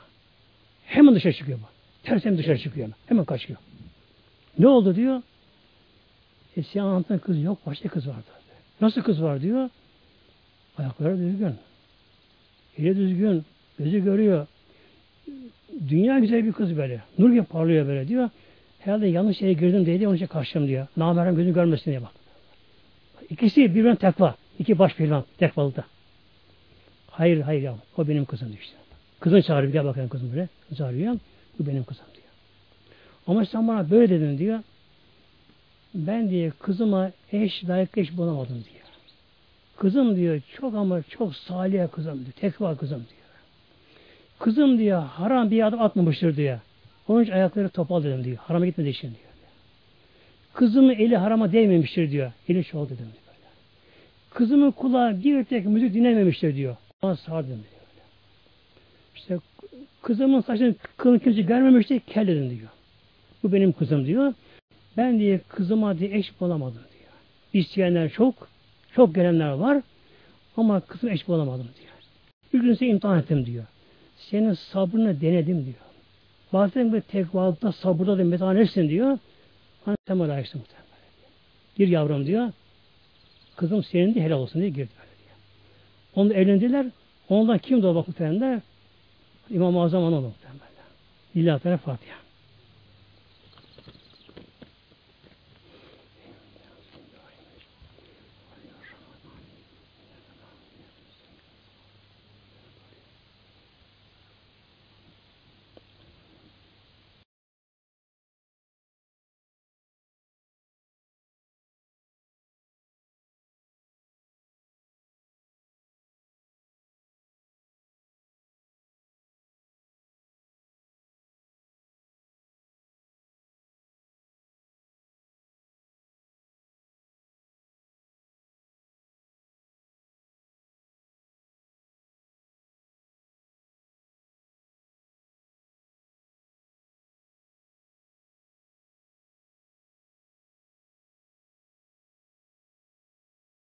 Hemen dışarı çıkıyor bu. Ters hem dışarı çıkıyor. Hemen kaçıyor. Ne oldu diyor. E anlatan kız yok. Başka kız vardı. Nasıl kız var diyor. Ayakları düzgün. Eli düzgün. Gözü görüyor. Dünya güzel bir kız böyle. Nur gibi parlıyor böyle diyor. Herhalde yanlış yere girdim dedi. Onun için kaçtım diyor. Namerem gözünü görmesin diye bak. İkisi birbirine tekva. İki baş pehlivan tekvalıkta. Hayır hayır ya. O benim kızım işte. Kızını çağırıyor. Gel bakalım kızım böyle. Çağırıyor. Bu benim kızım diyor. Ama sen bana böyle dedin diyor. Ben diye kızıma eş layık eş bulamadım diyor. Kızım diyor çok ama çok salih kızım diyor. Tekva kızım diyor. Kızım diyor haram bir adım atmamıştır diyor. Onun için ayakları topal dedim diyor. Harama gitmedi için diyor. Kızımın eli harama değmemiştir diyor. Eli çoğal dedim diyor. Kızımın kulağı bir tek müzik dinlememiştir diyor. Bana sağ dedim diyor. İşte kızımın saçını kılını kimse görmemişti. Kel dedim diyor. Bu benim kızım diyor. Ben diye kızıma diye eş bulamadım diyor. İsteyenler çok, çok gelenler var ama kızım eş bulamadım diyor. Bir gün seni imtihan ettim diyor. Senin sabrını denedim diyor. Bazen bir tekvalıkta sabırda da imtihan etsin diyor. Hani bana layıksın muhtemelen. Gir yavrum diyor. Kızım senin de helal olsun diye girdi diyor. Onunla evlendiler. Ondan kim doğdu muhtemelen? İmam-ı Azam onu muhtemelen. Lillahi Fatiha.